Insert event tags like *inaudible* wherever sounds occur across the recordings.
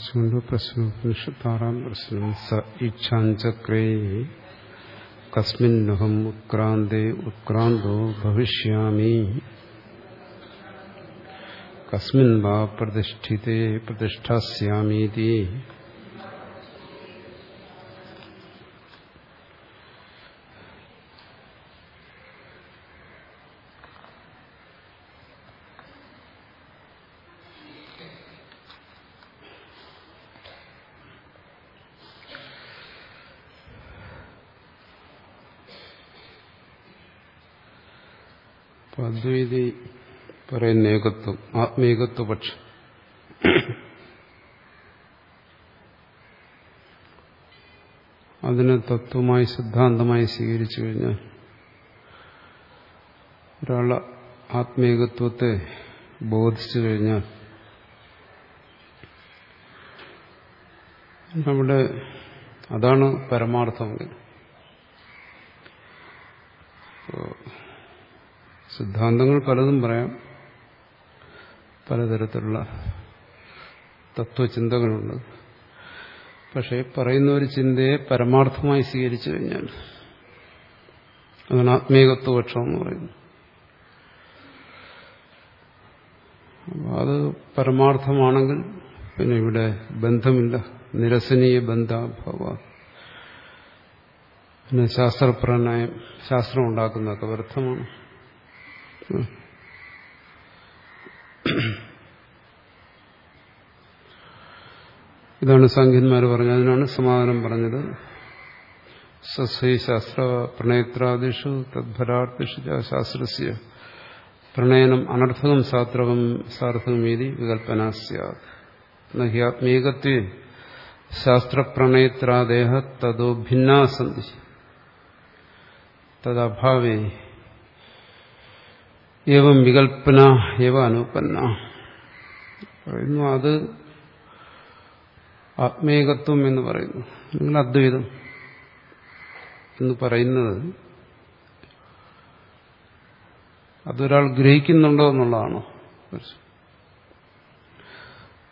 പരമ്പരയുണ്ട് പ്രശ്നോപനിഷത്ത് ആറാം പ്രശ്നം സ ഇച്ഛാഞ്ചക്രേ കസ്മിന്നഹം ഉത്ക്രാന്തേ ഉത്ക്രാന്തോ ഭവിഷ്യാമി കസ്മിൻ വാ പ്രതിഷ്ഠിതേ പ്രതിഷ്ഠാസ്യാമീതി പറയുന്ന ഏകത്വം ആത്മീകത്വ പക്ഷം അതിനെ തത്വമായി സിദ്ധാന്തമായി സ്വീകരിച്ചു കഴിഞ്ഞാൽ ഒരാളെ ആത്മീകത്വത്തെ ബോധിച്ചു കഴിഞ്ഞാൽ നമ്മുടെ അതാണ് പരമാർത്ഥമെങ്കിൽ. സിദ്ധാന്തങ്ങൾ പലതും പറയാം. പലതരത്തിലുള്ള തത്വചിന്തകളുണ്ട്. പക്ഷേ പറയുന്ന ഒരു ചിന്തയെ പരമാർത്ഥമായി സ്വീകരിച്ചു കഴിഞ്ഞാൽ അതാണ് ആത്മീകത്വപക്ഷം എന്ന് പറയുന്നത്. അത് പരമാർത്ഥമാണെങ്കിൽ പിന്നെ ഇവിടെ ബന്ധമില്ല. നിരസനീയ ബന്ധാഭാവ. പിന്നെ ശാസ്ത്രപ്രണയം ശാസ്ത്രം ഉണ്ടാക്കുന്നതൊക്കെ വ്യർത്ഥമാണ്. *clears throat* ഇതാണ് സംഖ്യന്മാർ പറഞ്ഞത്. അതിനാണ് സമാധാനം പറഞ്ഞത്. സസ്വൈ ശാസ്ത്ര പ്രണയത്രാദിഷു തദ്ഭരാർത്ഥിഷു ശാസ്ത്രസ്യ. പ്രണയനം അനർത്ഥകം സാത്രകം സാർത്ഥകം ഇതി വികൽപ്പന സ്യാത്. നഹ്യാത്മീകത്വേ ശാസ്ത്രപ്രണയത്രാദേഹ തതോ ഭിന്നാസന്തി തദഭാവേ ഏവം വികൽപ്പന ഏവ അനുപന്ന. പറയുന്നു അത് ആത്മീകത്വം എന്ന് പറയുന്നു. അല്ലെങ്കിൽ അദ്വൈതം എന്ന് പറയുന്നത് അതൊരാൾ ഗ്രഹിക്കുന്നുണ്ടോ എന്നുള്ളതാണോ?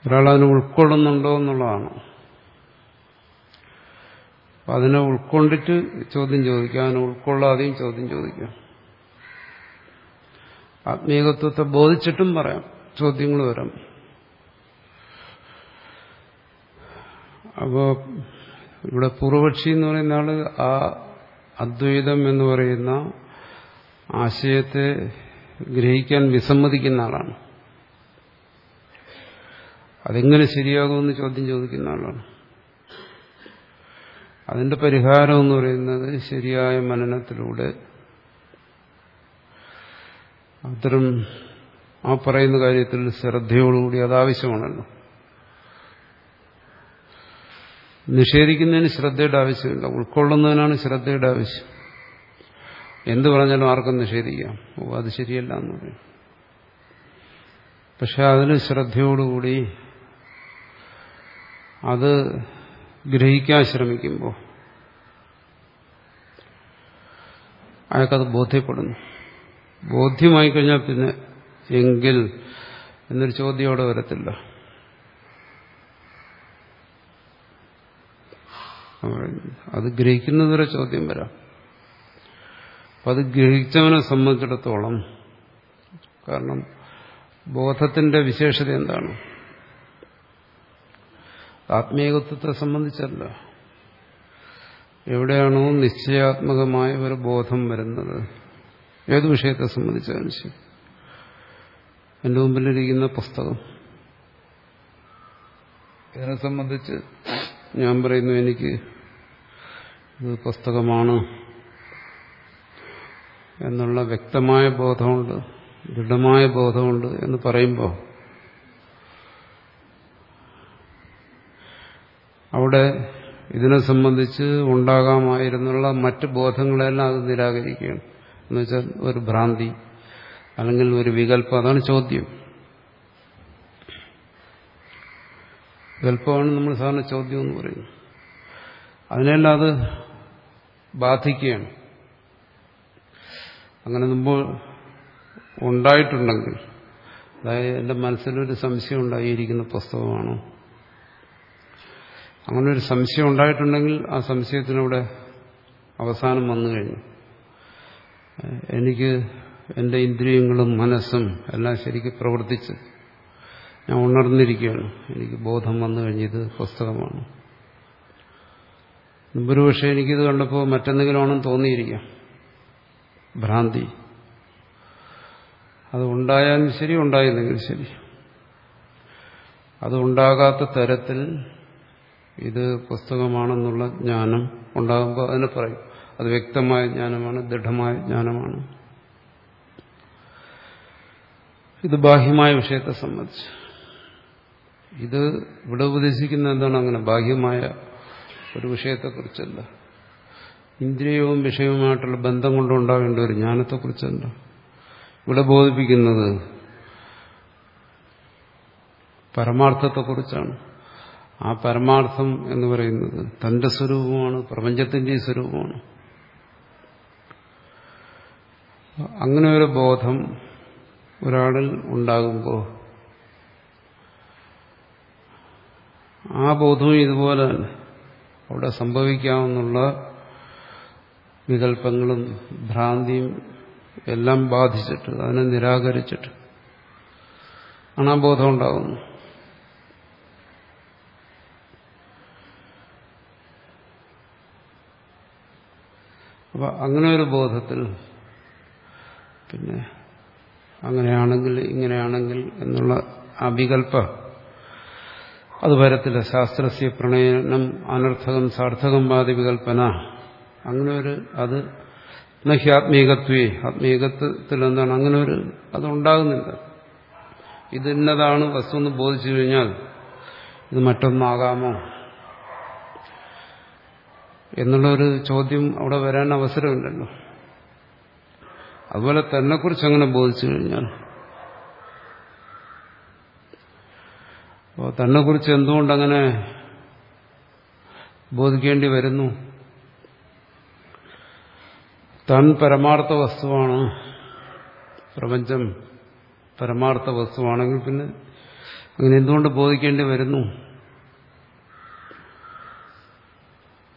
ഒരാൾ അതിനെ ഉൾക്കൊള്ളുന്നുണ്ടോ എന്നുള്ളതാണോ? അതിനെ ഉൾക്കൊണ്ടിട്ട് ചോദ്യം ചോദിക്കാം അതിനെ ഉൾക്കൊള്ളാതെയും ചോദ്യം ചോദിക്കാം ആത്മീകത്വത്തെ ബോധിച്ചിട്ടും പറയാം. ചോദ്യങ്ങൾ വരാം. അപ്പോ ഇവിടെ പൂർവക്ഷി എന്ന് പറയുന്ന ആൾ ആ അദ്വൈതം എന്ന് പറയുന്ന ആശയത്തെ ഗ്രഹിക്കാൻ വിസമ്മതിക്കുന്ന ആളാണ്. അതെങ്ങനെ ശരിയാകുമെന്ന് ചോദ്യം ചോദിക്കുന്ന ആളാണ്. അതിന്റെ പരിഹാരം എന്ന് പറയുന്നത് ശരിയായ മനനത്തിലൂടെ അത്തരം ആ പറയുന്ന കാര്യത്തിൽ ശ്രദ്ധയോടുകൂടി അതാവശ്യമാണല്ലോ. നിഷേധിക്കുന്നതിന് ശ്രദ്ധയുടെ ആവശ്യമില്ല. ഉൾക്കൊള്ളുന്നതിനാണ് ശ്രദ്ധയുടെ ആവശ്യം. എന്ത് പറഞ്ഞാലും ആർക്കും നിഷേധിക്കാം. ഓ അത് ശരിയല്ല എന്ന് പറയും. പക്ഷെ അതിന് ശ്രദ്ധയോടുകൂടി അത് ഗ്രഹിക്കാൻ ശ്രമിക്കുമ്പോൾ അയാൾക്കത് ബോധ്യപ്പെടുന്നു. ബോധ്യമായി കഴിഞ്ഞാൽ പിന്നെ എങ്കിൽ എന്നൊരു ചോദ്യം അവിടെ വരത്തില്ല. അത് ഗ്രഹിക്കുന്നതുവരെ ചോദ്യം വരാം. അപ്പം അത് ഗ്രഹിച്ചവനെ സംബന്ധിച്ചിടത്തോളം കാരണം ബോധത്തിന്റെ വിശേഷത എന്താണ്? ആത്മീയത്വത്തെ സംബന്ധിച്ചല്ല. എവിടെയാണോ നിശ്ചയാത്മകമായ ഒരു ബോധം വരുന്നത്. ഏത് വിഷയത്തെ സംബന്ധിച്ചാലും ശരി എന്റെ മുമ്പിലിരിക്കുന്ന പുസ്തകം. ഇതിനെ സംബന്ധിച്ച് ഞാൻ പറയുന്നു എനിക്ക് ഇത് പുസ്തകമാണ് എന്നുള്ള വ്യക്തമായ ബോധമുണ്ട് ദൃഢമായ ബോധമുണ്ട് എന്ന് പറയുമ്പോൾ അവിടെ ഇതിനെ സംബന്ധിച്ച് ഉണ്ടാകാമായിരുന്നുള്ള മറ്റ് ബോധങ്ങളെല്ലാം അത് നിരാകരിക്കുകയാണ്. എന്നുവെച്ചാൽ ഒരു ഭ്രാന്തി അല്ലെങ്കിൽ ഒരു വികല്പം അതാണ് ചോദ്യം. വികല്പമാണ് നമ്മൾ സാധാരണ ചോദ്യം എന്ന് പറയുന്നത്. അതിനെല്ലാം അത് ബാധിക്കുകയാണ്. അങ്ങനെ മുമ്പ് ഉണ്ടായിട്ടുണ്ടെങ്കിൽ അതായത് എന്റെ മനസ്സിലൊരു സംശയം ഉണ്ടായിരിക്കുന്ന പുസ്തകമാണോ? അങ്ങനെ ഒരു സംശയം ഉണ്ടായിട്ടുണ്ടെങ്കിൽ ആ സംശയത്തിനവിടെ അവസാനം വന്നു കഴിഞ്ഞു. എനിക്ക് എന്റെ ഇന്ദ്രിയങ്ങളും മനസ്സും എല്ലാം ശരിക്കും പ്രവർത്തിച്ച് ഞാൻ ഉണർന്നിരിക്കുകയാണ്. എനിക്ക് ബോധം വന്നു കഴിഞ്ഞത് പുസ്തകമാണ്. മുമ്പൊരു പക്ഷേ എനിക്കിത് കണ്ടപ്പോൾ മറ്റെന്തെങ്കിലും ആണെന്ന് തോന്നിയിരിക്കാം. ഭ്രാന്തി. അത് ഉണ്ടായാലും ശരി ഉണ്ടായില്ലെങ്കിലും ശരി. അത് ഉണ്ടാകാത്ത തരത്തിൽ ഇത് പുസ്തകമാണെന്നുള്ള ജ്ഞാനം ഉണ്ടാകുമ്പോൾ അതിനെ പറയും. അത് വ്യക്തമായ ജ്ഞാനമാണ് ദൃഢമായ ജ്ഞാനമാണ്. ഇത് ബാഹ്യമായ വിഷയത്തെ സംബന്ധിച്ച്. ഇത് ഇവിടെ ഉപദേശിക്കുന്ന എന്താണ് അങ്ങനെ ബാഹ്യമായ ഒരു വിഷയത്തെക്കുറിച്ചല്ല. ഇന്ദ്രിയവും വിഷയവുമായിട്ടുള്ള ബന്ധം കൊണ്ടുണ്ടാകേണ്ട ഒരു ജ്ഞാനത്തെക്കുറിച്ചല്ല. ഇവിടെ ബോധിപ്പിക്കുന്നത് പരമാർത്ഥത്തെക്കുറിച്ചാണ്. ആ പരമാർത്ഥം എന്ന് പറയുന്നത് തന്റെ സ്വരൂപമാണ് പ്രപഞ്ചത്തിന്റെ സ്വരൂപമാണ്. അങ്ങനെ ഒരു ബോധം ഒരാളിൽ ഉണ്ടാകുമ്പോൾ ആ ബോധവും ഇതുപോലെ അവിടെ സംഭവിക്കാവുന്ന വികല്പങ്ങളും ഭ്രാന്തിയും എല്ലാം ബാധിച്ചിട്ട് അതിനെ നിരാകരിച്ചിട്ട് ആണ് ആ ബോധം ഉണ്ടാകുന്നത്. അപ്പൊ അങ്ങനെ ഒരു ബോധത്തിൽ പിന്നെ അങ്ങനെയാണെങ്കിൽ ഇങ്ങനെയാണെങ്കിൽ എന്നുള്ള അവികൽപ്പ അത് വരത്തില്ല. ശാസ്ത്രസ്യ പ്രണയനം അനർത്ഥകം സാർത്ഥകം വാദി വികൽപ്പന അങ്ങനെ ഒരു അത് നഹി ആത്മീകത്വേ. ആത്മീകത്വത്തിൽ എന്താണ്? അങ്ങനെ ഒരു അതുണ്ടാകുന്നില്ല ഇതിന്നതാണ് വസ്തു എന്ന് ബോധിച്ചു കഴിഞ്ഞാൽ ഇത് മറ്റൊന്നാകാമോ? എന്നുള്ളൊരു ചോദ്യം അവിടെ വരാൻ അവസരമില്ലല്ലോ അതുപോലെ തന്നെക്കുറിച്ച് അങ്ങനെ ബോധിച്ചു കഴിഞ്ഞാൽ. അപ്പോൾ തന്നെക്കുറിച്ച് എന്തുകൊണ്ടങ്ങനെ ബോധിക്കേണ്ടി വരുന്നു? തൻ പരമാർത്ഥ വസ്തുവാണ് പ്രപഞ്ചം പരമാർത്ഥ വസ്തുവാണെങ്കിൽ പിന്നെ അങ്ങനെ എന്തുകൊണ്ട് ബോധിക്കേണ്ടി വരുന്നു?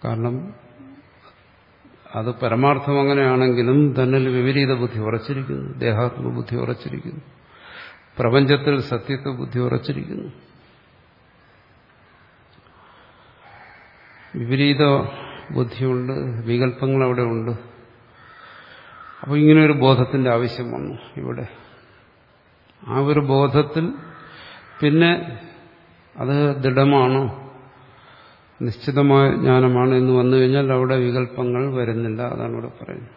കാരണം അത് പരമാർത്ഥം അങ്ങനെയാണെങ്കിലും തന്നിൽ വിപരീത ബുദ്ധി ഉറച്ചിരിക്കുന്നു. ദേഹാത്മ ബുദ്ധി ഉറച്ചിരിക്കുന്നു. പ്രപഞ്ചത്തിൽ സത്യത്വ ബുദ്ധി ഉറച്ചിരിക്കുന്നു. വിപരീത ബുദ്ധിയുണ്ട് വികല്പങ്ങൾ അവിടെ ഉണ്ട്. അപ്പോൾ ഇങ്ങനെ ഒരു ആവശ്യം വന്നു ഇവിടെ. ആ ഒരു ബോധത്തിൽ പിന്നെ അത് ദൃഢമാണ്? നിശ്ചിതമായ ജ്ഞാനമാണ് എന്ന് വന്നു കഴിഞ്ഞാൽ അവിടെ വികല്പങ്ങൾ വരുന്നില്ല. അതാണ് ഇവിടെ പറയുന്നത്.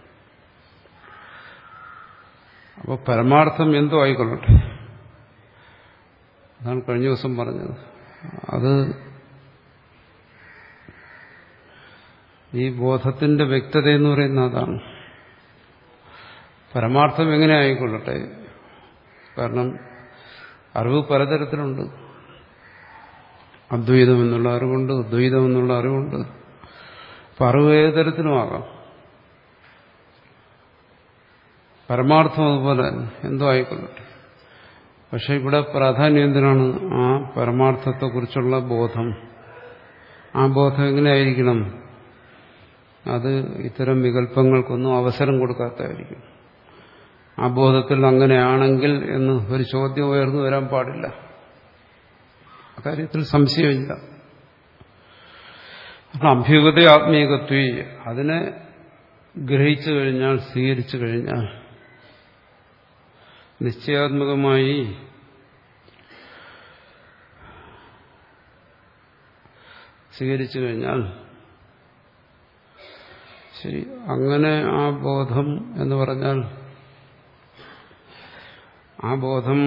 അപ്പോൾ പരമാർത്ഥം എന്തോ ആയിക്കൊള്ളട്ടെ. അതാണ് കഴിഞ്ഞ ദിവസം പറഞ്ഞത്. അത് ഈ ബോധത്തിന്റെ വ്യക്തത എന്ന് പറയുന്ന അതാണ്. പരമാർത്ഥം എങ്ങനെ ആയിക്കൊള്ളട്ടെ? കാരണം അറിവ് പലതരത്തിലുണ്ട്. അദ്വൈതം എന്നുള്ള അറിവുണ്ട് ദ്വൈതം എന്നുള്ള അറിവുണ്ട്. അപ്പം അറിവ് ഏത് തരത്തിലുമാകാം പരമാർത്ഥം അതുപോലെ എന്തോ ആയിക്കൊള്ളട്ടെ. പക്ഷെ ഇവിടെ പ്രാധാന്യം എന്തിനാണ്? ആ പരമാർത്ഥത്തെക്കുറിച്ചുള്ള ബോധം. ആ ബോധം എങ്ങനെയായിരിക്കണം? അത് ഇത്തരം വികല്പങ്ങൾക്കൊന്നും അവസരം കൊടുക്കാത്തായിരിക്കും ആ ബോധത്തിൽ അങ്ങനെയാണെങ്കിൽ എന്ന് ഒരു ചോദ്യം ഉയർന്നു വരാൻ പാടില്ല. അക്കാര്യത്തിൽ സംശയമില്ല. അപ്പം അഭ്യുഗത ആത്മീയകത്വ അതിനെ ഗ്രഹിച്ചു കഴിഞ്ഞാൽ സ്വീകരിച്ചു കഴിഞ്ഞാൽ നിശ്ചയാത്മകമായി സ്വീകരിച്ചു കഴിഞ്ഞാൽ ശരി അങ്ങനെ ആ ബോധം എന്ന് പറഞ്ഞാൽ ആ ബോധം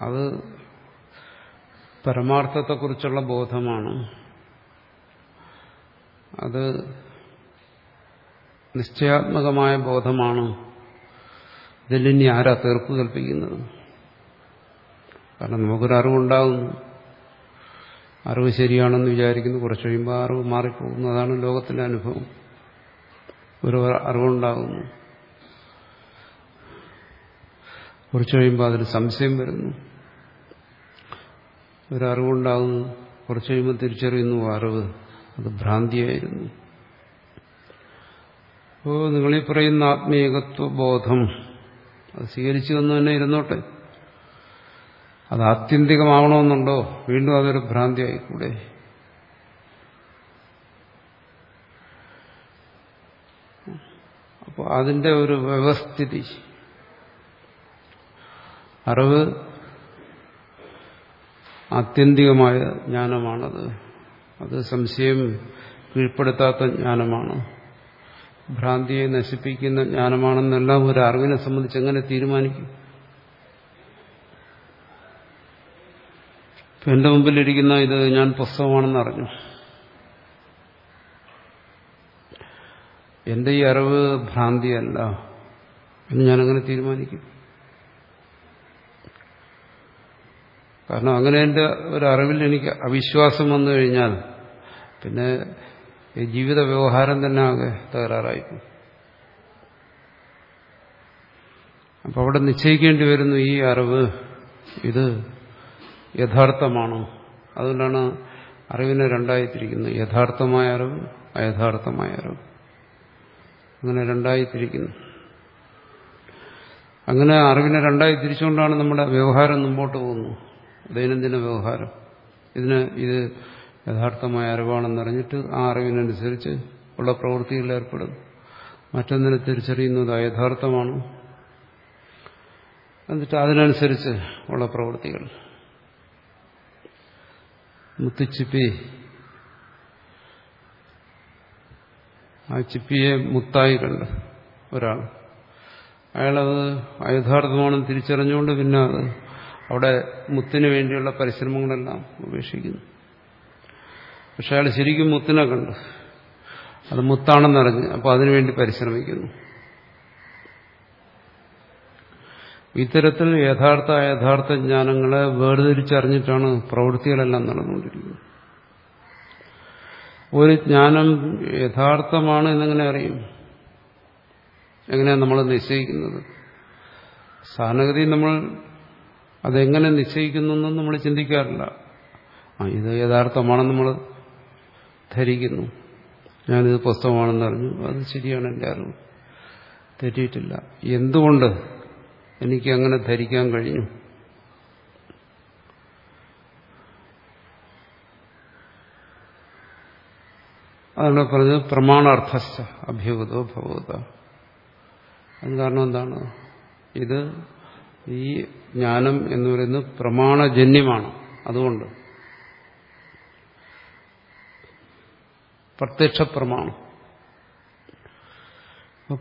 അത് പരമാർത്ഥത്തെക്കുറിച്ചുള്ള ബോധമാണ്. അത് നിശ്ചയാത്മകമായ ബോധമാണ്. ഇതിലിനി ആരാ തീർപ്പ് കൽപ്പിക്കുന്നത്? കാരണം നമുക്കൊരു അറിവുണ്ടാകുന്നു. അറിവ് ശരിയാണെന്ന് വിചാരിക്കുന്നു. കുറച്ച് കഴിയുമ്പോൾ അറിവ് മാറിപ്പോകുന്നു അതാണ് ലോകത്തിലെ അനുഭവം. ഒരു അറിവുണ്ടാകുന്നു. കുറച്ച് കഴിയുമ്പോൾ അതിന് സംശയം വരുന്നു. ഒരറിവുണ്ടാകുന്നു കുറച്ച് കഴിയുമ്പോൾ തിരിച്ചറിയുന്നു അറിവ് അത് ഭ്രാന്തിയായിരുന്നു. അപ്പോൾ നിങ്ങളീ പറയുന്ന ആത്മീയകത്വ ബോധം അത് സ്വീകരിച്ചു എന്ന് തന്നെ ഇരുന്നോട്ടെ. അത് ആത്യന്തികമാവണമെന്നുണ്ടോ? വീണ്ടും അതൊരു ഭ്രാന്തിയായിക്കൂടെ? അപ്പോൾ അതിന്റെ ഒരു വ്യവസ്ഥിതി. അറിവ് ആത്യന്തികമായ ജ്ഞാനമാണത്. അത് സംശയം കീഴ്പ്പെടുത്താത്ത ജ്ഞാനമാണ്. ഭ്രാന്തിയെ നശിപ്പിക്കുന്ന ജ്ഞാനമാണെന്നെല്ലാം ഒരു അറിവിനെ സംബന്ധിച്ച് എങ്ങനെ തീരുമാനിക്കും? ഇപ്പം എന്റെ മുമ്പിലിരിക്കുന്ന ഇത് ഞാൻ പുസ്തകമാണെന്ന് അറിഞ്ഞു. എന്റെ ഈ അറിവ് ഭ്രാന്തിയല്ല എന്ന് ഞാനങ്ങനെ തീരുമാനിക്കും? കാരണം അങ്ങനെ എന്റെ ഒരു അറിവിൽ എനിക്ക് അവിശ്വാസം വന്നു കഴിഞ്ഞാൽ പിന്നെ ജീവിത വ്യവഹാരം തന്നെ ആകെ തകരാറായിപ്പോയി. അപ്പം അവിടെ നിശ്ചയിക്കേണ്ടി വരുന്നു ഈ അറിവ് ഇത് യഥാർത്ഥമാണോ? അതുകൊണ്ടാണ് അറിവിനെ രണ്ടായി തിരിക്കുന്നത് യഥാർത്ഥമായ അറിവ് അയഥാർത്ഥമായ അറിവ്. അങ്ങനെ രണ്ടായി തിരിക്കുന്നു അങ്ങനെ അറിവിനെ രണ്ടായി തിരിച്ചുകൊണ്ടാണ് നമ്മുടെ വ്യവഹാരം മുമ്പോട്ട് പോകുന്നത്. ദൈനംദിന വ്യവഹാരം. ഇതിന് ഇത് യഥാർത്ഥമായ അറിവാണെന്നറിഞ്ഞിട്ട് ആ അറിവിനനുസരിച്ച് ഉള്ള പ്രവൃത്തിയിൽ ഏർപ്പെടും. മറ്റൊന്നിനെ തിരിച്ചറിയുന്നത് യഥാർത്ഥമാണ് എന്നിട്ട് അതിനനുസരിച്ച് ഉള്ള പ്രവൃത്തികൾ. മുത്തുച്ചിപ്പി. ആ ചിപ്പിയെ മുത്തായി കണ്ട് ഒരാൾ. അയാളത് അയഥാർത്ഥമാണെന്ന് തിരിച്ചറിഞ്ഞുകൊണ്ട് പിന്നെ അത് അവിടെ മുത്തിനു വേണ്ടിയുള്ള പരിശ്രമങ്ങളെല്ലാം ഉപേക്ഷിക്കുന്നു. പക്ഷെ അയാൾ ശരിക്കും മുത്തിനെ കണ്ടു. അത് മുത്താണെന്നറിഞ്ഞ് അപ്പോൾ അതിനുവേണ്ടി പരിശ്രമിക്കുന്നു. ഇത്തരത്തിൽ യഥാർത്ഥ യഥാർത്ഥ ജ്ഞാനങ്ങളെ വേർതിരിച്ചറിഞ്ഞിട്ടാണ് പ്രവൃത്തികളെല്ലാം നടന്നുകൊണ്ടിരിക്കുന്നത്. ഒരു ജ്ഞാനം യഥാർത്ഥമാണ് എന്നെങ്ങനെ അറിയും? എങ്ങനെയാണ് നമ്മൾ നിശ്ചയിക്കുന്നത്? സാധാരണഗതി നമ്മൾ അതെങ്ങനെ നിശ്ചയിക്കുന്നു എന്നും നമ്മൾ ചിന്തിക്കാറില്ല. ആ ഇത് യഥാർത്ഥമാണെന്ന് നമ്മൾ ധരിക്കുന്നു. ഞാനിത് പുസ്തകമാണെന്ന് അറിഞ്ഞു. അത് ശരിയാണ് എന്റെ അറിവ് തെറ്റിയിട്ടില്ല. എന്തുകൊണ്ട് എനിക്ക് അങ്ങനെ ധരിക്കാൻ കഴിഞ്ഞു? അതാണ് പറഞ്ഞത് പ്രമാണാർത്ഥ അഭ്യൂതോ ഭഗവത അതിന് കാരണം എന്താണ്? ഇത് ഈ ജ്ഞാനം എന്ന് പറയുന്നത് പ്രമാണജന്യമാണ്. അതുകൊണ്ട് പ്രത്യക്ഷ പ്രമാണം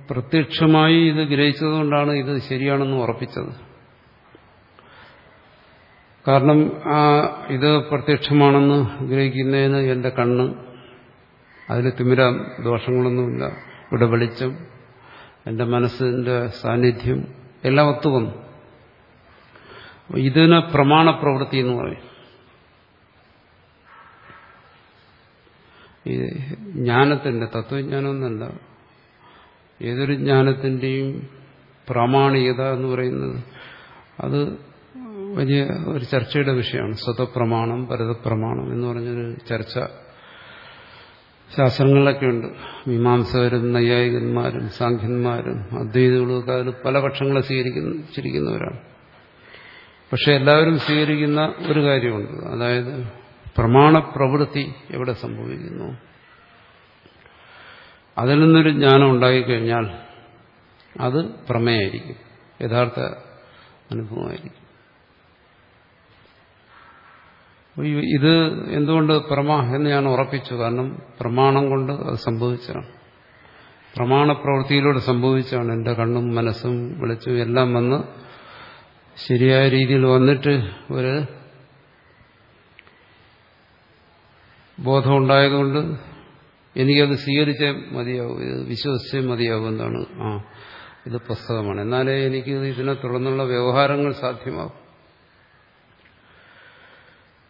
പ്രത്യക്ഷമായി ഇത് ഗ്രഹിച്ചതുകൊണ്ടാണ് ഇത് ശരിയാണെന്ന് ഉറപ്പിച്ചത്. കാരണം ആ ഇത് പ്രത്യക്ഷമാണെന്ന് ഗ്രഹിക്കുന്നതിന് എന്റെ കണ്ണ് അതിൽ തിമിര ദോഷങ്ങളൊന്നുമില്ല. ഇവിടെ വെളിച്ചം എന്റെ മനസ്സിന്റെ സാന്നിധ്യം എല്ലാം ഒത്തുവന്നു. ഇതിന് പ്രമാണപ്രവൃത്തി എന്ന് പറയും. ഈ ജ്ഞാനത്തിന്റെ തത്വജ്ഞാനം എന്നല്ല ഏതൊരു ജ്ഞാനത്തിന്റെയും പ്രാമാണികത എന്ന് പറയുന്നത് അത് വലിയ ഒരു ചർച്ചയുടെ വിഷയമാണ്. സ്വതപ്രമാണം പരതപ്രമാണം എന്ന് പറഞ്ഞൊരു ചർച്ച ശാസ്ത്രങ്ങളിലൊക്കെ ഉണ്ട്. മീമാംസകരും നൈയായികന്മാരും സാഖ്യന്മാരും അദ്വൈതകളും ഒക്കെ അതിൽ പല പക്ഷങ്ങളെ സ്വീകരിച്ചിരിക്കുന്നവരാണ് പക്ഷെ എല്ലാവരും സ്വീകരിക്കുന്ന ഒരു കാര്യമുണ്ട്. അതായത് പ്രമാണ പ്രവൃത്തി എവിടെ സംഭവിക്കുന്നു? അതിൽ നിന്നൊരു ജ്ഞാനം ഉണ്ടായിക്കഴിഞ്ഞാൽ അത് പ്രമേയായിരിക്കും. യഥാർത്ഥ അനുഭവമായിരിക്കും. ഇത് എന്തുകൊണ്ട് പ്രമ എന്ന് ഞാൻ ഉറപ്പിച്ചു? കാരണം പ്രമാണം കൊണ്ട് അത് സംഭവിച്ചാണ് പ്രമാണപ്രവൃത്തിയിലൂടെ സംഭവിച്ചാണ് എന്റെ കണ്ണും മനസ്സും വെളിച്ചും എല്ലാം വന്ന് ശരിയായ രീതിയിൽ വന്നിട്ട് ഒരു ബോധം ഉണ്ടായതുകൊണ്ട് എനിക്കത് സ്വീകരിച്ചേ മതിയാവും ഇത് വിശ്വസിച്ചേ മതിയാവും എന്നാണ് ആ ഇത് പുസ്തകമാണ് എന്നാലേ എനിക്ക് ഇതിനെ തുടർന്നുള്ള വ്യവഹാരങ്ങൾ സാധ്യമാകും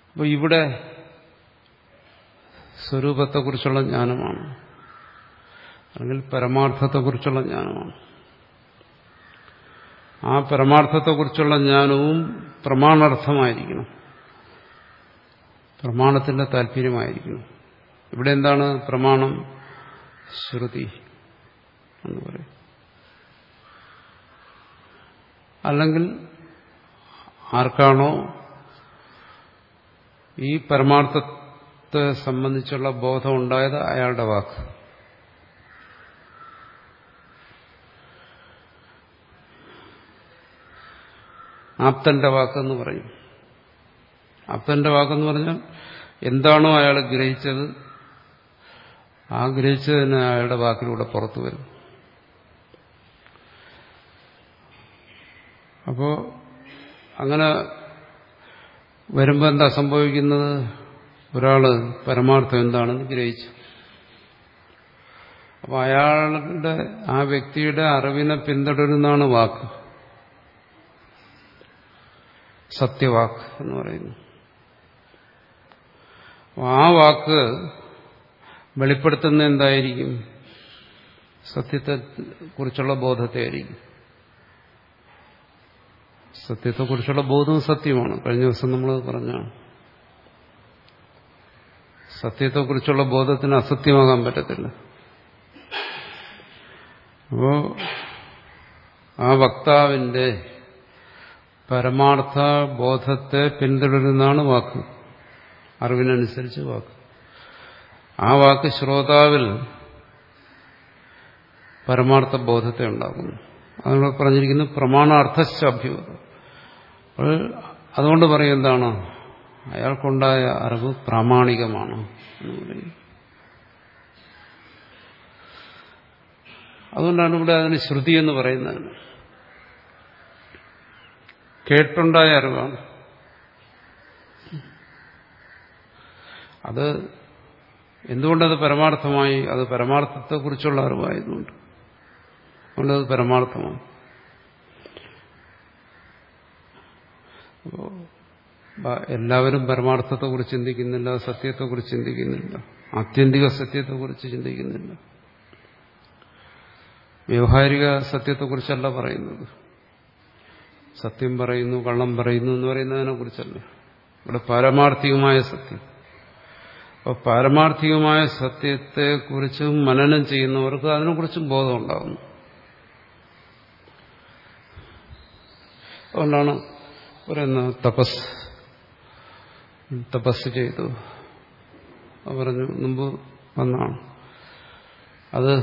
അപ്പോൾ ഇവിടെ സ്വരൂപത്തെക്കുറിച്ചുള്ള ജ്ഞാനമാണ് അല്ലെങ്കിൽ പരമാർത്ഥത്തെക്കുറിച്ചുള്ള ജ്ഞാനമാണ്. ആ പരമാർത്ഥത്തെക്കുറിച്ചുള്ള ജ്ഞാനവും പ്രമാണാർത്ഥമായിരിക്കണം. പ്രമാണത്തിന്റെ താല്പര്യമായിരിക്കണം. ഇവിടെ എന്താണ് പ്രമാണം? ശ്രുതി എന്ന് പറയും. അല്ലെങ്കിൽ ആർക്കാണോ ഈ പരമാർത്ഥത്തെ സംബന്ധിച്ചുള്ള ബോധം ഉണ്ടായത് അയാളുടെ വാക്ക്. ആപ്തന്റെ വാക്കെന്ന് പറയും. ആപ്തന്റെ വാക്കെന്ന് പറഞ്ഞാൽ എന്താണോ അയാൾ ഗ്രഹിച്ചത് ആ ഗ്രഹിച്ചതിന് അയാളുടെ വാക്കിലൂടെ പുറത്തു വരും. അപ്പോ അങ്ങനെ വരുമ്പോൾ എന്താ സംഭവിക്കുന്നത്? ഒരാൾ പരമാർത്ഥം എന്താണെന്ന് ഗ്രഹിച്ചു. അപ്പൊ അയാളുടെ ആ വ്യക്തിയുടെ അറിവിനെ പിന്തുടരുന്നതാണ് വാക്ക്. സത്യവാക്ക് എന്ന് പറയുന്നു. ആ വാക്ക് വെളിപ്പെടുത്തുന്ന എന്തായിരിക്കും? സത്യത്തെ കുറിച്ചുള്ള ബോധത്തെ ആയിരിക്കും സത്യത്തെക്കുറിച്ചുള്ള ബോധം സത്യമാണ്. കഴിഞ്ഞ ദിവസം നമ്മൾ പറഞ്ഞാണ് സത്യത്തെക്കുറിച്ചുള്ള ബോധത്തിന് അസത്യമാകാൻ പറ്റത്തില്ല. അപ്പോ ആ വക്താവിന്റെ പരമാർത്ഥ ബോധത്തെ പിന്തുടരുന്നതാണ് വാക്ക്. അറിവിനനുസരിച്ച് വാക്ക്. ആ വാക്ക് ശ്രോതാവിൽ പരമാർത്ഥ ബോധത്തെ ഉണ്ടാക്കുന്നു. അതിനോട് പറഞ്ഞിരിക്കുന്നു പ്രമാണാർത്ഥശാഭ്യത അതുകൊണ്ട് പറയും എന്താണ്? അയാൾക്കുണ്ടായ അറിവ് പ്രാമാണികമാണ് അതുകൊണ്ടാണ് ഇവിടെ അതിന് ശ്രുതി എന്ന് പറയുന്നത്. കേട്ടുണ്ടായ അറിവാണ്. അത് എന്തുകൊണ്ടത് പരമാർത്ഥമായി? അത് പരമാർത്ഥത്തെക്കുറിച്ചുള്ള അറിവായതുകൊണ്ട്. അതുകൊണ്ടത് പരമാർത്ഥമാണ്. എല്ലാവരും പരമാർത്ഥത്തെക്കുറിച്ച് ചിന്തിക്കുന്നില്ല സത്യത്തെക്കുറിച്ച് ചിന്തിക്കുന്നില്ല ആത്യന്തിക സത്യത്തെക്കുറിച്ച് ചിന്തിക്കുന്നില്ല. വ്യവഹാരിക സത്യത്തെക്കുറിച്ചല്ല പറയുന്നത്. സത്യം പറയുന്നു കള്ളം പറയുന്നു എന്ന് പറയുന്നതിനെ കുറിച്ചല്ല? ഇവിടെ പാരമാർത്ഥികമായ സത്യം. അപ്പോൾ പാരമാർത്ഥികമായ സത്യത്തെക്കുറിച്ചും മനനം ചെയ്യുന്നവർക്ക് അതിനെക്കുറിച്ചും ബോധമുണ്ടാകുന്നു. അതുകൊണ്ടാണ് പറയുന്ന തപസ് തപസ് ചെയ്തു. പറഞ്ഞു മുമ്പ് വന്നാണ് അത്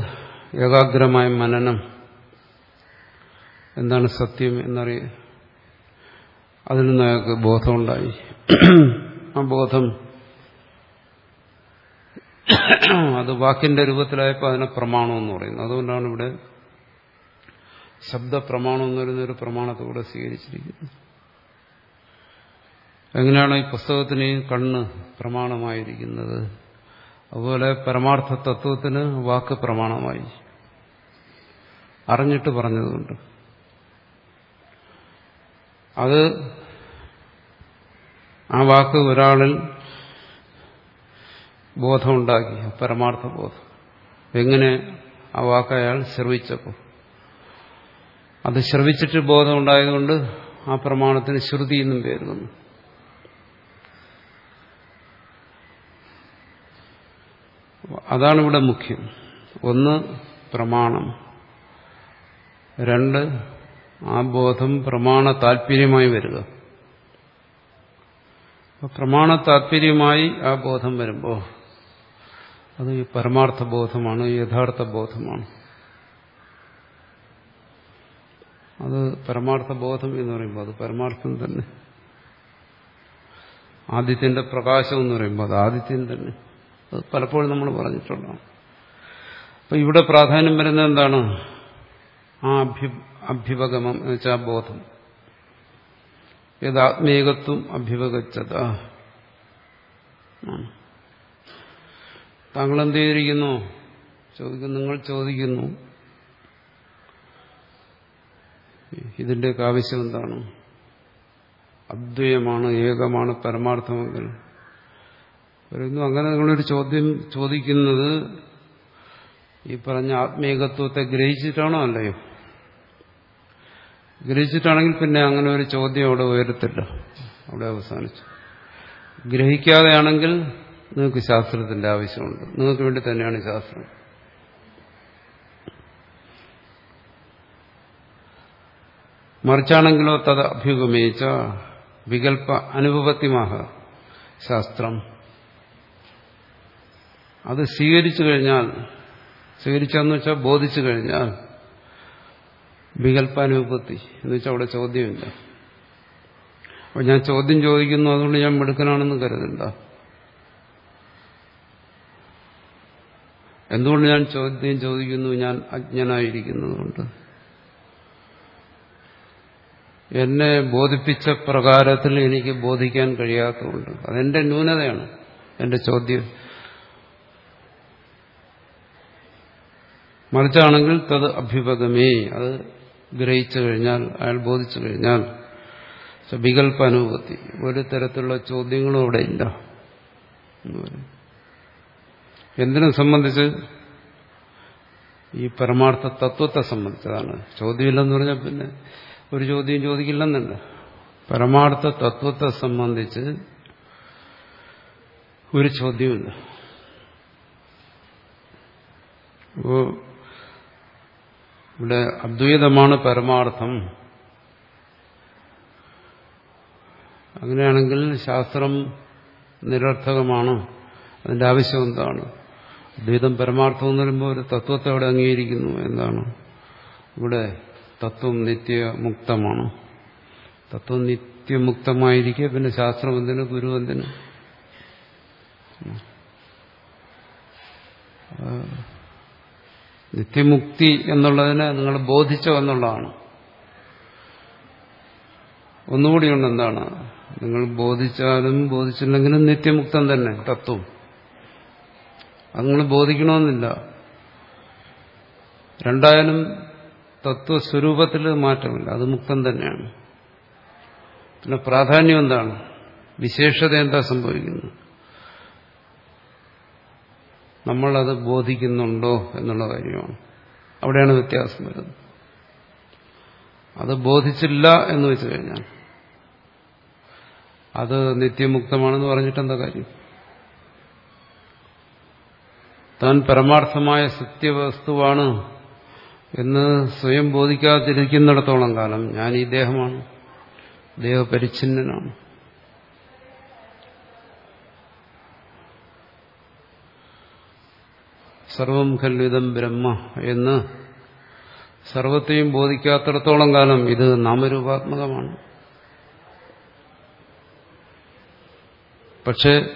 ഏകാഗ്രമായ മനനം. എന്താണ് സത്യം എന്നറിയ അതിൽ നിന്ന് അയാൾക്ക് ബോധമുണ്ടായി. ആ ബോധം അത് വാക്കിന്റെ രൂപത്തിലായപ്പോൾ അതിനെ പ്രമാണം എന്ന് പറയുന്നു. അതുകൊണ്ടാണ് ഇവിടെ ശബ്ദപ്രമാണം എന്ന് പറയുന്ന ഒരു പ്രമാണത്തോടെ സ്വീകരിച്ചിരിക്കുന്നത്. എങ്ങനെയാണ് ഈ പുസ്തകത്തിന് കണ്ണ് പ്രമാണമായിരിക്കുന്നത്? അതുപോലെ പരമാർത്ഥ തത്വത്തിന് വാക്ക് പ്രമാണമായി. അറിഞ്ഞിട്ട് പറഞ്ഞതുകൊണ്ട്. അത് ആ വാക്ക് ഒരാളിൽ ബോധമുണ്ടാക്കി പരമാർത്ഥ ബോധം. എങ്ങനെ ആ വാക്ക് അയാൾ ശ്രവിച്ചപ്പോൾ അത് ശ്രവിച്ചിട്ട് ബോധമുണ്ടായതുകൊണ്ട് ആ പ്രമാണത്തിന് ശ്രുതി എന്നും പേര് വന്നു. അതാണ് ഇവിടെ മുഖ്യം. ഒന്ന് പ്രമാണം. രണ്ട് ആ ബോധം പ്രമാണ താല്പര്യമായി വരിക. പ്രമാണ താല്പര്യമായി ആ ബോധം വരുമ്പോൾ അത് ഈ പരമാർത്ഥ ബോധമാണ് യഥാർത്ഥ ബോധമാണ്. അത് പരമാർത്ഥ ബോധം എന്ന് പറയുമ്പോൾ അത് പരമാർത്ഥം തന്നെ. ആദിത്യന്റെ പ്രകാശം എന്ന് പറയുമ്പോൾ അത് ആദിത്യം തന്നെ. അത് പലപ്പോഴും നമ്മൾ പറഞ്ഞിട്ടുള്ളതാണ്. അപ്പൊ ഇവിടെ പ്രാധാന്യം വരുന്നത് എന്താണ്? ആ അഭ്യു അഭ്യുപഗമം എന്ന് വെച്ചാൽ ബോധം. യഥാത്മേകത്വം അഭ്യുപഗച്ചത. താങ്കൾ എന്ത് ചെയ്തിരിക്കുന്നു ചോദിക്കുന്നു നിങ്ങൾ ചോദിക്കുന്നു. ഇതിന്റെയൊക്കെ ആവശ്യം എന്താണ്? അദ്വയമാണ് ഏകമാണ് പരമാർത്ഥമെങ്കിൽ. പറയുന്നു അങ്ങനെ നിങ്ങളൊരു ചോദ്യം ചോദിക്കുന്നത് ഈ പറഞ്ഞ ആത്മീകത്വത്തെ ഗ്രഹിച്ചിട്ടാണോ അല്ലയോ? ഗ്രഹിച്ചിട്ടാണെങ്കിൽ പിന്നെ അങ്ങനെ ഒരു ചോദ്യം അവിടെ ഉയരത്തില്ല. അവിടെ അവസാനിച്ചു. ഗ്രഹിക്കാതെയാണെങ്കിൽ നിങ്ങൾക്ക് ശാസ്ത്രത്തിന്റെ ആവശ്യമുണ്ട്. നിങ്ങൾക്ക് വേണ്ടി തന്നെയാണ് ശാസ്ത്രം. മറിച്ചാണെങ്കിലോ തത് അഭ്യുപമേച്ച വികല്പ അനുപത്തിമാഹ ശാസ്ത്രം. അത് സ്വീകരിച്ചു കഴിഞ്ഞാൽ സ്വീകരിച്ചെന്ന് വെച്ചാൽ ബോധിച്ചു കഴിഞ്ഞാൽ വികല്പാനുപത്തി എന്ന് വെച്ചാൽ അവിടെ ചോദ്യമില്ല. അപ്പൊ ഞാൻ ചോദ്യം ചോദിക്കുന്നു അതുകൊണ്ട് ഞാൻ മിടുക്കനാണെന്ന് കരുതണ്ട. എന്തുകൊണ്ട് ഞാൻ ചോദ്യം ചോദിക്കുന്നു ഞാൻ അജ്ഞനായിരിക്കുന്നതുകൊണ്ട്? എന്നെ ബോധിപ്പിച്ച പ്രകാരത്തിൽ എനിക്ക് ബോധിക്കാൻ കഴിയാത്തതുകൊണ്ട്. അതെന്റെ ന്യൂനതയാണ് എന്റെ ചോദ്യം. മറിച്ചാണെങ്കിൽ തത് അഭ്യുപഗമേ അത് ഗ്രഹിച്ചു കഴിഞ്ഞാൽ അയാൾ ബോധിച്ചു കഴിഞ്ഞാൽ വികല്പ അനുഭവത്തി ഒരു തരത്തിലുള്ള ചോദ്യങ്ങളും അവിടെ ഇല്ല എന്തിനെ സംബന്ധിച്ച്? ഈ പരമാർത്ഥ തത്വത്തെ സംബന്ധിച്ചതാണ്. ചോദ്യമില്ലെന്ന് പറഞ്ഞാൽ പിന്നെ ഒരു ചോദ്യം ചോദിക്കില്ലെന്നുണ്ട് പരമാർത്ഥ തത്വത്തെ സംബന്ധിച്ച് ഒരു ചോദ്യമില്ല ഇവിടെ അദ്വൈതമാണ് പരമാർത്ഥം. അങ്ങനെയാണെങ്കിൽ ശാസ്ത്രം നിരർത്ഥകമാണ്. അതിന്റെ ആവശ്യം എന്താണ്? അദ്വൈതം പരമാർത്ഥം എന്ന് പറയുമ്പോൾ ഒരു തത്വത്തെ അവിടെ അംഗീകരിക്കുന്നു എന്താണ് ഇവിടെ തത്വം നിത്യമുക്തമാണ്. തത്വം നിത്യമുക്തമായിരിക്കുക പിന്നെ ശാസ്ത്രം എന്തിന്? ഗുരു എന്തിന്? നിത്യമുക്തി എന്നുള്ളതിനെ നിങ്ങൾ ബോധിച്ചോ എന്നുള്ളതാണ്. ഒന്നുകൂടിയുണ്ട് എന്താണ്? നിങ്ങൾ ബോധിച്ചാലും ബോധിച്ചില്ലെങ്കിലും നിത്യമുക്തം തന്നെ തത്വം. അത് നിങ്ങൾ ബോധിക്കണമെന്നില്ല. രണ്ടായാലും തത്വസ്വരൂപത്തിൽ മാറ്റമില്ല അത് മുക്തം തന്നെയാണ്. പിന്നെ പ്രാധാന്യം എന്താണ്? വിശേഷത എന്താ സംഭവിക്കുന്നത്? നമ്മളത് ബോധിക്കുന്നുണ്ടോ എന്നുള്ള കാര്യമാണ്. അവിടെയാണ് വ്യത്യാസം വരുന്നത്. അത് ബോധിച്ചില്ല എന്ന് വെച്ചു കഴിഞ്ഞാൽ അത് നിത്യമുക്തമാണെന്ന് പറഞ്ഞിട്ട് എന്താ കാര്യം? താൻ പരമാർത്ഥമായ സത്യവസ്തുവാണ് എന്ന് സ്വയം ബോധിക്കാതിരിക്കുന്നിടത്തോളം കാലം ഞാൻ ഈ ദേഹമാണ്. ദേഹപരിച്ഛിന്നനാണ്. സർവം ഖല്വിതം ബ്രഹ്മ എന്ന് സർവത്തെയും ബോധിക്കാത്തിടത്തോളം കാലം ഇത് നാമരൂപാത്മകമാണ്. പക്ഷേ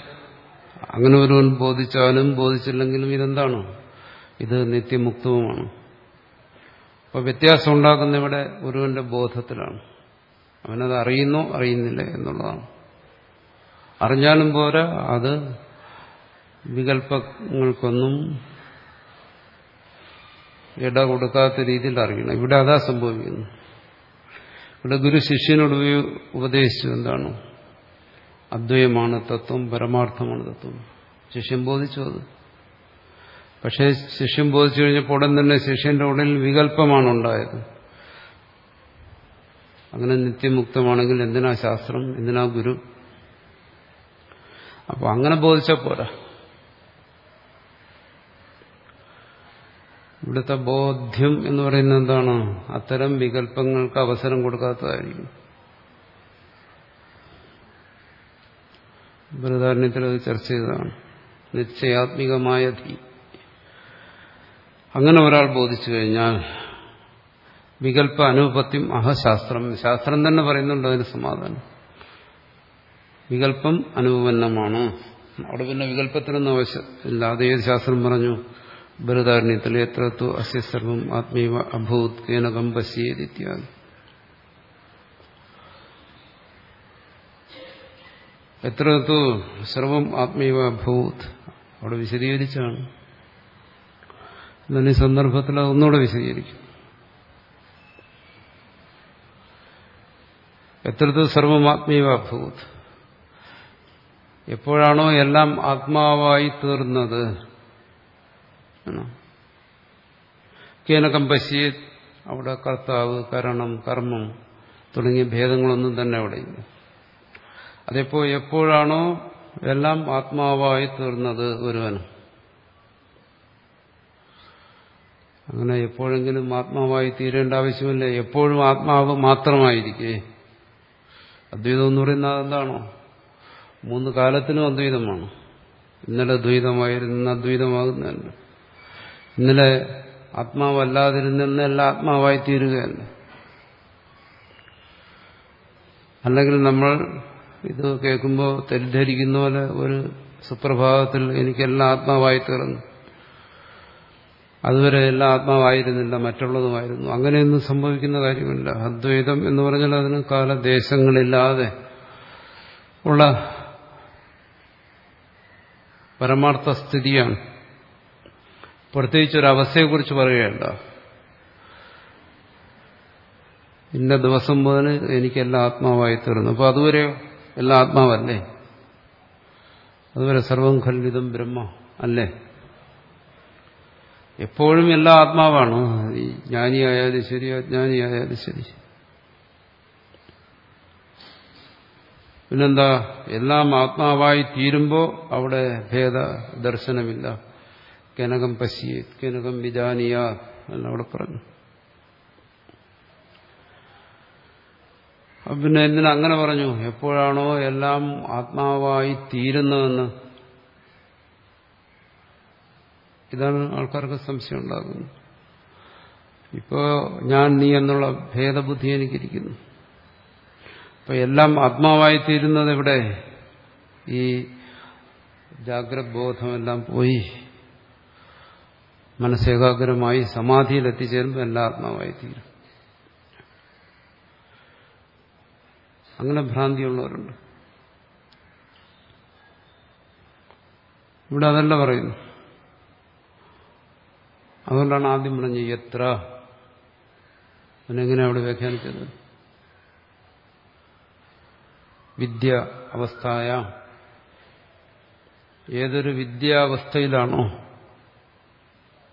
അങ്ങനെ ഒരുവൻ ബോധിച്ചാലും ബോധിച്ചില്ലെങ്കിലും ഇതെന്താണ്? ഇത് നിത്യമുക്തവുമാണ്. അപ്പൊ വ്യത്യാസം ഉണ്ടാകുന്ന ഇവിടെ ഒരുവന്റെ ബോധത്തിലാണ്. അവനത് അറിയുന്നോ അറിയുന്നില്ല എന്നുള്ളതാണ്. അറിഞ്ഞാലും പോരാ അത് വികല്പങ്ങൾക്കൊന്നും ഇട കൊടുക്കാത്ത രീതിയിൽ അറിയണം. ഇവിടെ അതാ സംഭവിക്കുന്നു. ഇവിടെ ഗുരു ശിഷ്യനോട് ഉപദേശിച്ചു എന്താണ്? അദ്വയമാണ് തത്വം പരമാർത്ഥമാണ് തത്വം. ശിഷ്യൻ ബോധിച്ചു അത്. പക്ഷേ ശിഷ്യൻ ബോധിച്ചു കഴിഞ്ഞപ്പോൾ ഉടൻ തന്നെ ശിഷ്യന്റെ ഉള്ളിൽ വികല്പമാണ് ഉണ്ടായത്. അങ്ങനെ നിത്യമുക്തമാണെങ്കിൽ എന്തിനാ ശാസ്ത്രം? എന്തിനാ ഗുരു? അപ്പൊ അങ്ങനെ ബോധിച്ച പോരാ. ഇവിടുത്തെ ബോധ്യം എന്ന് പറയുന്നത് എന്താണ്? അത്തരം വികല്പങ്ങൾക്ക് അവസരം കൊടുക്കാത്തതായിരിക്കും. ബൃഹദാരണ്യത്തിൽ അത് ചർച്ച ചെയ്തതാണ്. നിശ്ചയാത്മികമായ ധീ അങ്ങനെ ഒരാൾ ബോധിച്ചു കഴിഞ്ഞാൽ വികല്പ അനുപത്യം അഹശാസ്ത്രം. ശാസ്ത്രം തന്നെ പറയുന്നുണ്ട് അതിന് സമാധാനം. വികല്പം അനുപന്നമാണ്. അവിടെ പിന്നെ വികല്പത്തിനൊന്നും ആവശ്യമില്ല അത് ഏത് ശാസ്ത്രം പറഞ്ഞു? ബൃഹദാരണ്യത്തിൽ എത്രത്തു അസ്യ സർവം ആത്മീവ അഭൂത് കേനകം പശ്യേത് ഇത്യാദി. എത്രത്തു സർവം ആത്മീവ അഭൂത് അവിടെ വിശദീകരിച്ചാണ്. എന്നാൽ ഈ സന്ദർഭത്തിൽ അതൊന്നുകൂടെ വിശദീകരിക്കും. എത്രത്തു സർവം ആത്മീവ അഭൂത്. എപ്പോഴാണോ എല്ലാം ആത്മാവായി തീർന്നത് കേനകം പശ്യത്. അവിടെ കർത്താവ് കരണം കർമ്മം തുടങ്ങിയ ഭേദങ്ങളൊന്നും തന്നെ അവിടെ ഇല്ല. അതിപ്പോ എപ്പോഴാണോ എല്ലാം ആത്മാവായി തീർന്നത് ഒരുവനും. അങ്ങനെ എപ്പോഴെങ്കിലും ആത്മാവായി തീരേണ്ട ആവശ്യമില്ല. എപ്പോഴും ആത്മാവ് മാത്രമായിരിക്കേ. അദ്വൈതം എന്ന് പറയുന്നത് അതെന്താണോ? മൂന്ന് കാലത്തിനും അദ്വൈതമാണ്. ഇന്നലെ ദ്വൈതമായിരുന്നു അദ്വൈതമാകുന്നതല്ല. ഇന്നലെ ആത്മാവല്ലാതിരുന്ന എല്ലാം ആത്മാവായി തീരുകയല്ല അല്ലെങ്കിൽ നമ്മൾ ഇത് കേൾക്കുമ്പോൾ തെറ്റിദ്ധരിക്കുന്ന പോലെ ഒരു സുപ്രഭാതത്തിൽ എനിക്കെല്ലാം ആത്മാവായി തീർന്നു അതുവരെ എല്ലാം ആത്മാവായിരുന്നില്ല മറ്റുള്ളതുമായിരുന്നു. അങ്ങനെയൊന്നും സംഭവിക്കുന്ന കാര്യമില്ല. അദ്വൈതം എന്ന് പറഞ്ഞാൽ അതിന് കാലദേശങ്ങളില്ലാതെ ഉള്ള പരമാർത്ഥ സ്ഥിതിയാണ് പ്രത്യേകിച്ച് ഒരു അവസ്ഥയെക്കുറിച്ച് പറയുകയല്ല. ഇന്ന ദിവസം മുതൽ എനിക്കെല്ലാം ആത്മാവായി തീർന്നു അപ്പോൾ അതുവരെ എല്ലാം ആത്മാവല്ലേ? അതുവരെ സർവം ഖണ്ഡിതം ബ്രഹ്മ അല്ലേ? എപ്പോഴും എല്ലാ ആത്മാവാണ്. ഈ ജ്ഞാനിയായാലും ശരി അജ്ഞാനിയായാലും ശരി. പിന്നെന്താ? എല്ലാം ആത്മാവായി തീരുമ്പോൾ അവിടെ ഭേദ ദർശനമില്ല കനകം പശ്യേ കനകം വിജാനിയ എന്നവിടെ പറഞ്ഞു. പിന്നെ എന്തിനാ അങ്ങനെ പറഞ്ഞു? എപ്പോഴാണോ എല്ലാം ആത്മാവായി തീരുന്നതെന്ന്. ഇതാണ് ആൾക്കാർക്ക് സംശയം ഉണ്ടാകുന്നത്. ഇപ്പോ ഞാൻ നീ എന്നുള്ള ഭേദബുദ്ധി എനിക്കിരിക്കുന്നു. അപ്പൊ എല്ലാം ആത്മാവായി തീരുന്നത് എവിടെ? ഈ ജാഗ്രത് ബോധമെല്ലാം പോയി. മനസ്സേകാഗ്രമായി സമാധിയിൽ എത്തിച്ചേരുമ്പോൾ എല്ലാ ആത്മാവായി തീരും അങ്ങനെ ഭ്രാന്തിയുള്ളവരുണ്ട്. ഇവിടെ അതല്ല പറയുന്നു. അതുകൊണ്ടാണ് ആദ്യം പറഞ്ഞത് എത്ര? അതിനെങ്ങനെ അവിടെ വ്യാഖ്യാനിച്ചത്? വിദ്യ അവസ്ഥായ. ഏതൊരു വിദ്യാവസ്ഥയിലാണോ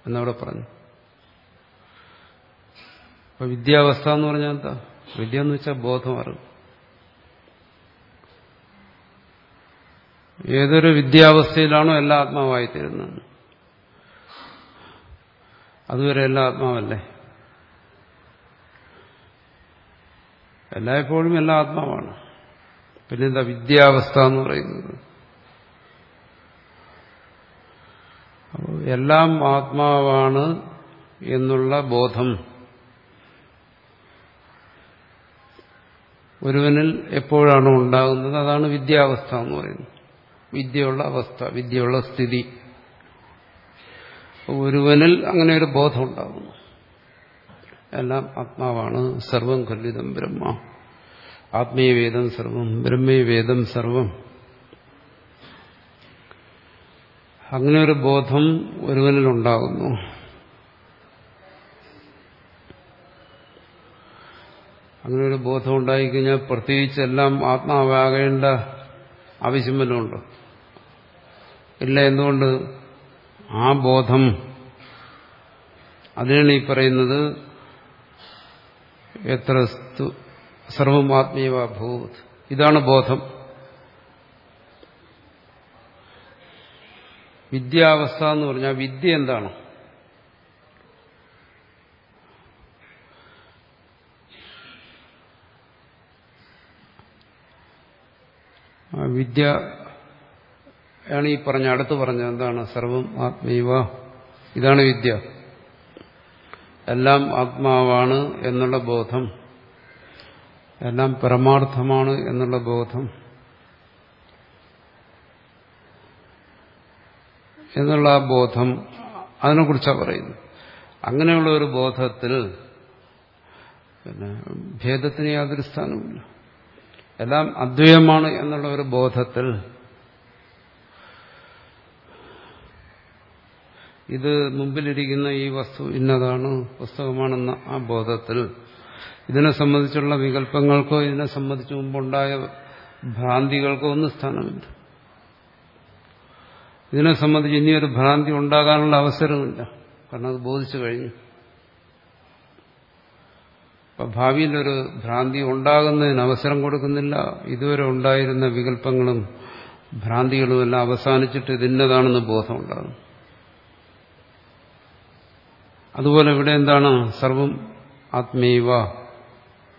എന്നവിടെ പറഞ്ഞു. അപ്പൊ വിദ്യാവസ്ഥ എന്ന് പറഞ്ഞാൽ എന്താ? വിദ്യ എന്ന് വെച്ചാൽ ബോധം അറിവ് ഏതൊരു വിദ്യാവസ്ഥയിലാണോ എല്ലാ ആത്മാവായി തീരുന്നത് അതുവരെ എല്ലാ ആത്മാവല്ലേ? എല്ലായ്പ്പോഴും എല്ലാ ആത്മാവാണ്. പിന്നെന്താ വിദ്യാവസ്ഥ എന്ന് പറയുന്നത്? എല്ലാം ആത്മാവാണ് എന്നുള്ള ബോധം. ഒരുവനിൽ എപ്പോഴാണോ ഉണ്ടാകുന്നത് അതാണ് വിദ്യാവസ്ഥ എന്ന് പറയുന്നത്. വിദ്യയുള്ള അവസ്ഥ വിദ്യയുള്ള സ്ഥിതി. ഒരുവനിൽ അങ്ങനെ ഒരു ബോധം ഉണ്ടാകുന്നു. എല്ലാം ആത്മാവാണ്. സർവം കല്ലിതം ബ്രഹ്മ. ആത്മീയവേദം സർവം ബ്രഹ്മീയവേദം സർവം. അങ്ങനെ ഒരു ബോധം ഒരുവനിൽ ഉണ്ടാകുന്നു അങ്ങനെ ഒരു ബോധം ഉണ്ടായിക്കഴിഞ്ഞാൽ പ്രത്യേകിച്ച് എല്ലാം ആത്മാവാകേണ്ട ആവശ്യം വല്ല ഉണ്ട് ഇല്ല എന്തുകൊണ്ട്? ആ ബോധം. അതിനാണ് ഈ പറയുന്നത് എത്ര സർവം ആത്മീയഭൂത് ഇതാണ് ബോധം. വിദ്യാവസ്ഥ എന്ന് പറഞ്ഞാൽ വിദ്യ എന്താണ്? വിദ്യ ആണ് ഈ പറഞ്ഞ അടുത്ത് പറഞ്ഞ എന്താണ്? സർവം ആത്മീവ. ഇതാണ് വിദ്യ. എല്ലാം ആത്മാവാണ് എന്നുള്ള ബോധം. എല്ലാം പരമാർത്ഥമാണ് എന്നുള്ള ബോധം. എന്നുള്ള ആ ബോധം അതിനെക്കുറിച്ചാണ് പറയുന്നത്. അങ്ങനെയുള്ള ഒരു ബോധത്തിൽ പിന്നെ ഭേദത്തിന് യാതൊരു സ്ഥാനവുമില്ല. എല്ലാം അദ്വയമാണ് എന്നുള്ള ഒരു ബോധത്തിൽ ഇത് മുമ്പിലിരിക്കുന്ന ഈ വസ്തു ഇന്നതാണ് പുസ്തകമാണെന്ന ആ ബോധത്തിൽ ഇതിനെ സംബന്ധിച്ചുള്ള വികല്പങ്ങൾക്കോ ഇതിനെ സംബന്ധിച്ച് മുമ്പുണ്ടായ ഭ്രാന്തികൾക്കോ ഒന്നും സ്ഥാനമില്ല. ഇതിനെ സംബന്ധിച്ച് ഇനിയൊരു ഭ്രാന്തി ഉണ്ടാകാനുള്ള അവസരമില്ല. കാരണം അത് ബോധിച്ചു കഴിഞ്ഞു. അപ്പൊ ഭാവിയിലൊരു ഭ്രാന്തി ഉണ്ടാകുന്നതിന് അവസരം കൊടുക്കുന്നില്ല. ഇതുവരെ ഉണ്ടായിരുന്ന വികല്പങ്ങളും ഭ്രാന്തികളും എല്ലാം അവസാനിച്ചിട്ട് ഇതിന്റെതാണെന്ന് ബോധം ഉണ്ടാകും അതുപോലെ ഇവിടെ എന്താണ്? സർവം ആത്മീവ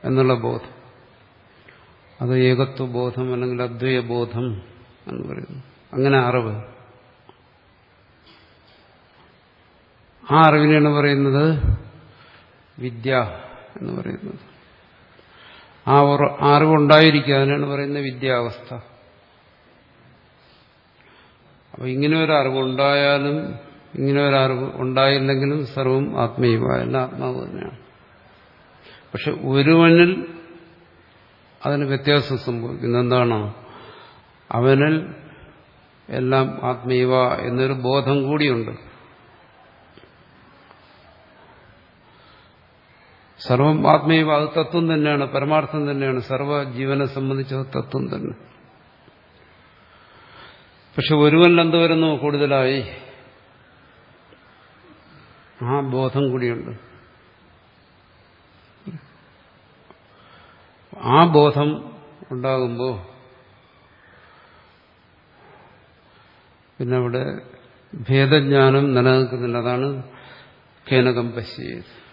എന്നുള്ള ബോധം. അത് ഏകത്വബോധം അല്ലെങ്കിൽ അദ്വൈയബോധം എന്ന് പറയുന്നു. അങ്ങനെ അറിവ്. ആ അറിവിനെയാണ് പറയുന്നത് വിദ്യ എന്ന് പറയുന്നത്. ആ അറിവുണ്ടായിരിക്കുക അതിനാണ് പറയുന്നത് വിദ്യാവസ്ഥ. അപ്പൊ ഇങ്ങനെ ഒരു അറിവുണ്ടായാലും ഇങ്ങനെ ഒരു അറിവ് ഉണ്ടായില്ലെങ്കിലും സർവം ആത്മീയമായ ആത്മാവ് തന്നെയാണ്. പക്ഷെ ഒരുവനിൽ അതിന് വ്യത്യാസം സംഭവിക്കുന്നു എന്താണ്? അവനിൽ എല്ലാം ആത്മീയവ എന്നൊരു ബോധം കൂടിയുണ്ട്. സർവം ആത്മീയവ അത് തത്വം തന്നെയാണ് പരമാർത്ഥം തന്നെയാണ് സർവ ജീവനെ സംബന്ധിച്ച തത്വം തന്നെ. പക്ഷെ ഒരുവനിൽ എന്ത് വരുന്നു കൂടുതലായി ആ ബോധം കൂടിയുണ്ട്. ആ ബോധം ഉണ്ടാകുമ്പോൾ പിന്നെ അവിടെ ഭേദജ്ഞാനം നിലനിൽക്കുന്നില്ല. അതാണ് കേനകം പശ്യത്.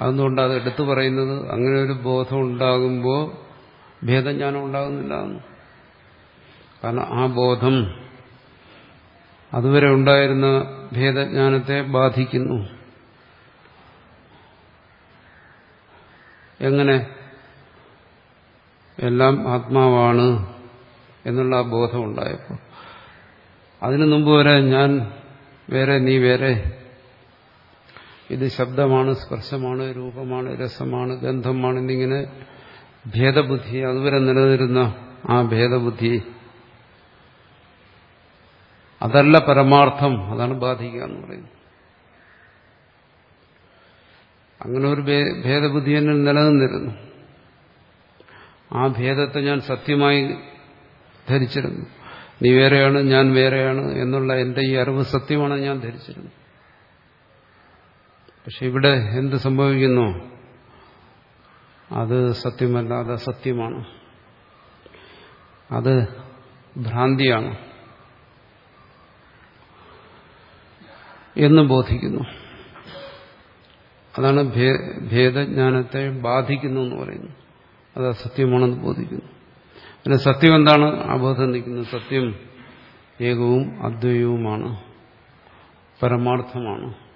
അതുകൊണ്ട് അത് എടുത്തു പറയുന്നത്? അങ്ങനെ ഒരു ബോധം ഉണ്ടാകുമ്പോൾ ഭേദജ്ഞാനം ഉണ്ടാകുന്നില്ല കാരണം ആ ബോധം അതുവരെ ഉണ്ടായിരുന്ന ഭേദജ്ഞാനത്തെ ബാധിക്കുന്നു. എങ്ങനെ? എല്ലാം ആത്മാവാണ് എന്നുള്ള ആ ബോധം ഉണ്ടായപ്പോൾ. അതിനു മുമ്പ് വരെ ഞാൻ വേറെ നീ വേറെ ഇത് ശബ്ദമാണ് സ്പർശമാണ് രൂപമാണ് രസമാണ് ഗന്ധമാണ് എന്നിങ്ങനെ ഭേദബുദ്ധി അതുവരെ നിലനിരുന്ന ആ ഭേദബുദ്ധി. അതല്ല പരമാർത്ഥം അതാണ് ബാധിക്കുക എന്ന് പറയുന്നത്. അങ്ങനെ ഒരു ഭേദബുദ്ധി എന്നിൽ നിലനിന്നിരുന്നു. ആ ഭേദത്തെ ഞാൻ സത്യമായി ധരിച്ചിരുന്നു. നീ വേറെയാണ് ഞാൻ വേറെയാണ് എന്നുള്ള എന്റെ ഈ അറിവ് സത്യമാണ് ഞാൻ ധരിച്ചിരുന്നു പക്ഷെ ഇവിടെ എന്ത് സംഭവിക്കുന്നു? അത് സത്യമല്ല അത് അസത്യമാണ്. അത് ഭ്രാന്തിയാണ്. എന്ന് ബോധിക്കുന്നു. അതാണ് ഭേദജ്ഞാനത്തെ ബാധിക്കുന്നു എന്ന് പറയുന്നു. അത് അസത്യമാണെന്ന് ബോധിക്കുന്നു. പിന്നെ സത്യം എന്താണ്? അബോധം ബോധം നിൽക്കുന്നത് സത്യം ഏകവും അദ്വൈവുമാണ് പരമാർത്ഥമാണ്.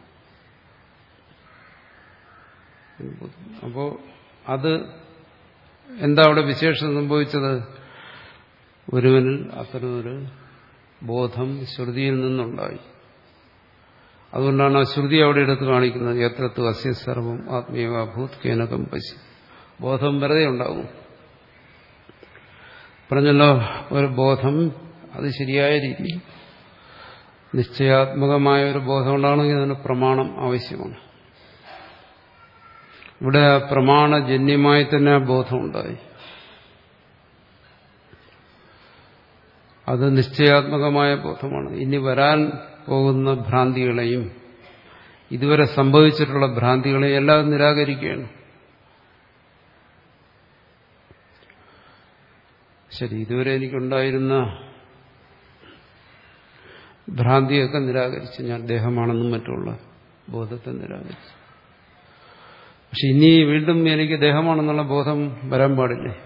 അപ്പോ അത് എന്താ അവിടെ വിശേഷം സംഭവിച്ചത്? ഒരുവനിൽ അത്തരമൊരു ബോധം ശ്രുതിയിൽ നിന്നുണ്ടായി. അതുകൊണ്ടാണ് ആ ശ്രുതി അവിടെ എടുത്ത് കാണിക്കുന്നത്. എത്രത്തു അസ്യ സർവം ആത്മീയഭൂത് കേനകം പശി ബോധം വെറുതെ ഉണ്ടാകും പറഞ്ഞല്ലോ ഒരു ബോധം അത് ശരിയായ രീതി നിശ്ചയാത്മകമായ ഒരു ബോധം ഉണ്ടാകണമെങ്കിൽ അതിന് പ്രമാണം ആവശ്യമാണ്. ഇവിടെ പ്രമാണജന്യമായി തന്നെ ആ ബോധം ഉണ്ടായി അത് നിശ്ചയാത്മകമായ ബോധമാണ്. ഇനി വരാൻ പോകുന്ന ഭ്രാന്തികളെയും ഇതുവരെ സംഭവിച്ചിട്ടുള്ള ഭ്രാന്തികളെയും എല്ലാം നിരാകരിക്കുകയാണ്. ശരി ഇതുവരെ എനിക്കുണ്ടായിരുന്ന ഭ്രാന്തിയൊക്കെ നിരാകരിച്ചു ഞാൻ ദേഹമാണെന്നും മറ്റുള്ള ബോധത്തെ നിരാകരിച്ചു. പക്ഷെ ഇനി വീണ്ടും എനിക്ക് ദേഹമാണെന്നുള്ള ബോധം വരാൻ പാടില്ലേ?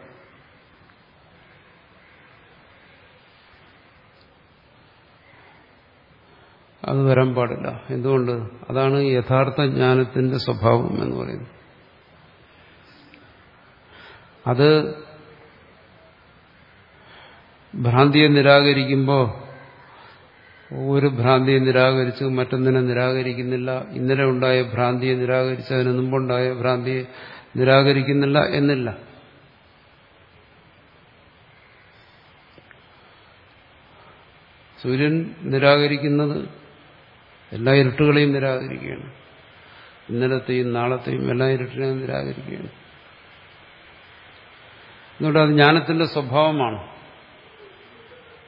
അത് വരാൻ പാടില്ല. എന്തുകൊണ്ട്? അതാണ് യഥാർത്ഥ ജ്ഞാനത്തിന്റെ സ്വഭാവം എന്ന് പറയുന്നത്. അത് ഭ്രാന്തിയെ നിരാകരിക്കുമ്പോൾ ഒരു ഭ്രാന്തിയെ നിരാകരിച്ചു മറ്റൊന്നിനെ നിരാകരിക്കുന്നില്ല. ഇന്നലെ ഉണ്ടായ ഭ്രാന്തിയെ നിരാകരിച്ചു അതിന് മുമ്പുണ്ടായ ഭ്രാന്തിയെ നിരാകരിക്കുന്നില്ല എന്നില്ല. സൂര്യൻ നിരാകരിക്കുന്നത് എല്ലാ ഇരുട്ടുകളെയും നിരാകരിക്കുകയാണ്. ഇന്നലത്തെയും നാളത്തെയും എല്ലാ ഇരുട്ടിനെയും നിരാകരിക്കുകയാണ്. എന്നുകൊണ്ട് അത് ജ്ഞാനത്തിന്റെ സ്വഭാവമാണ്.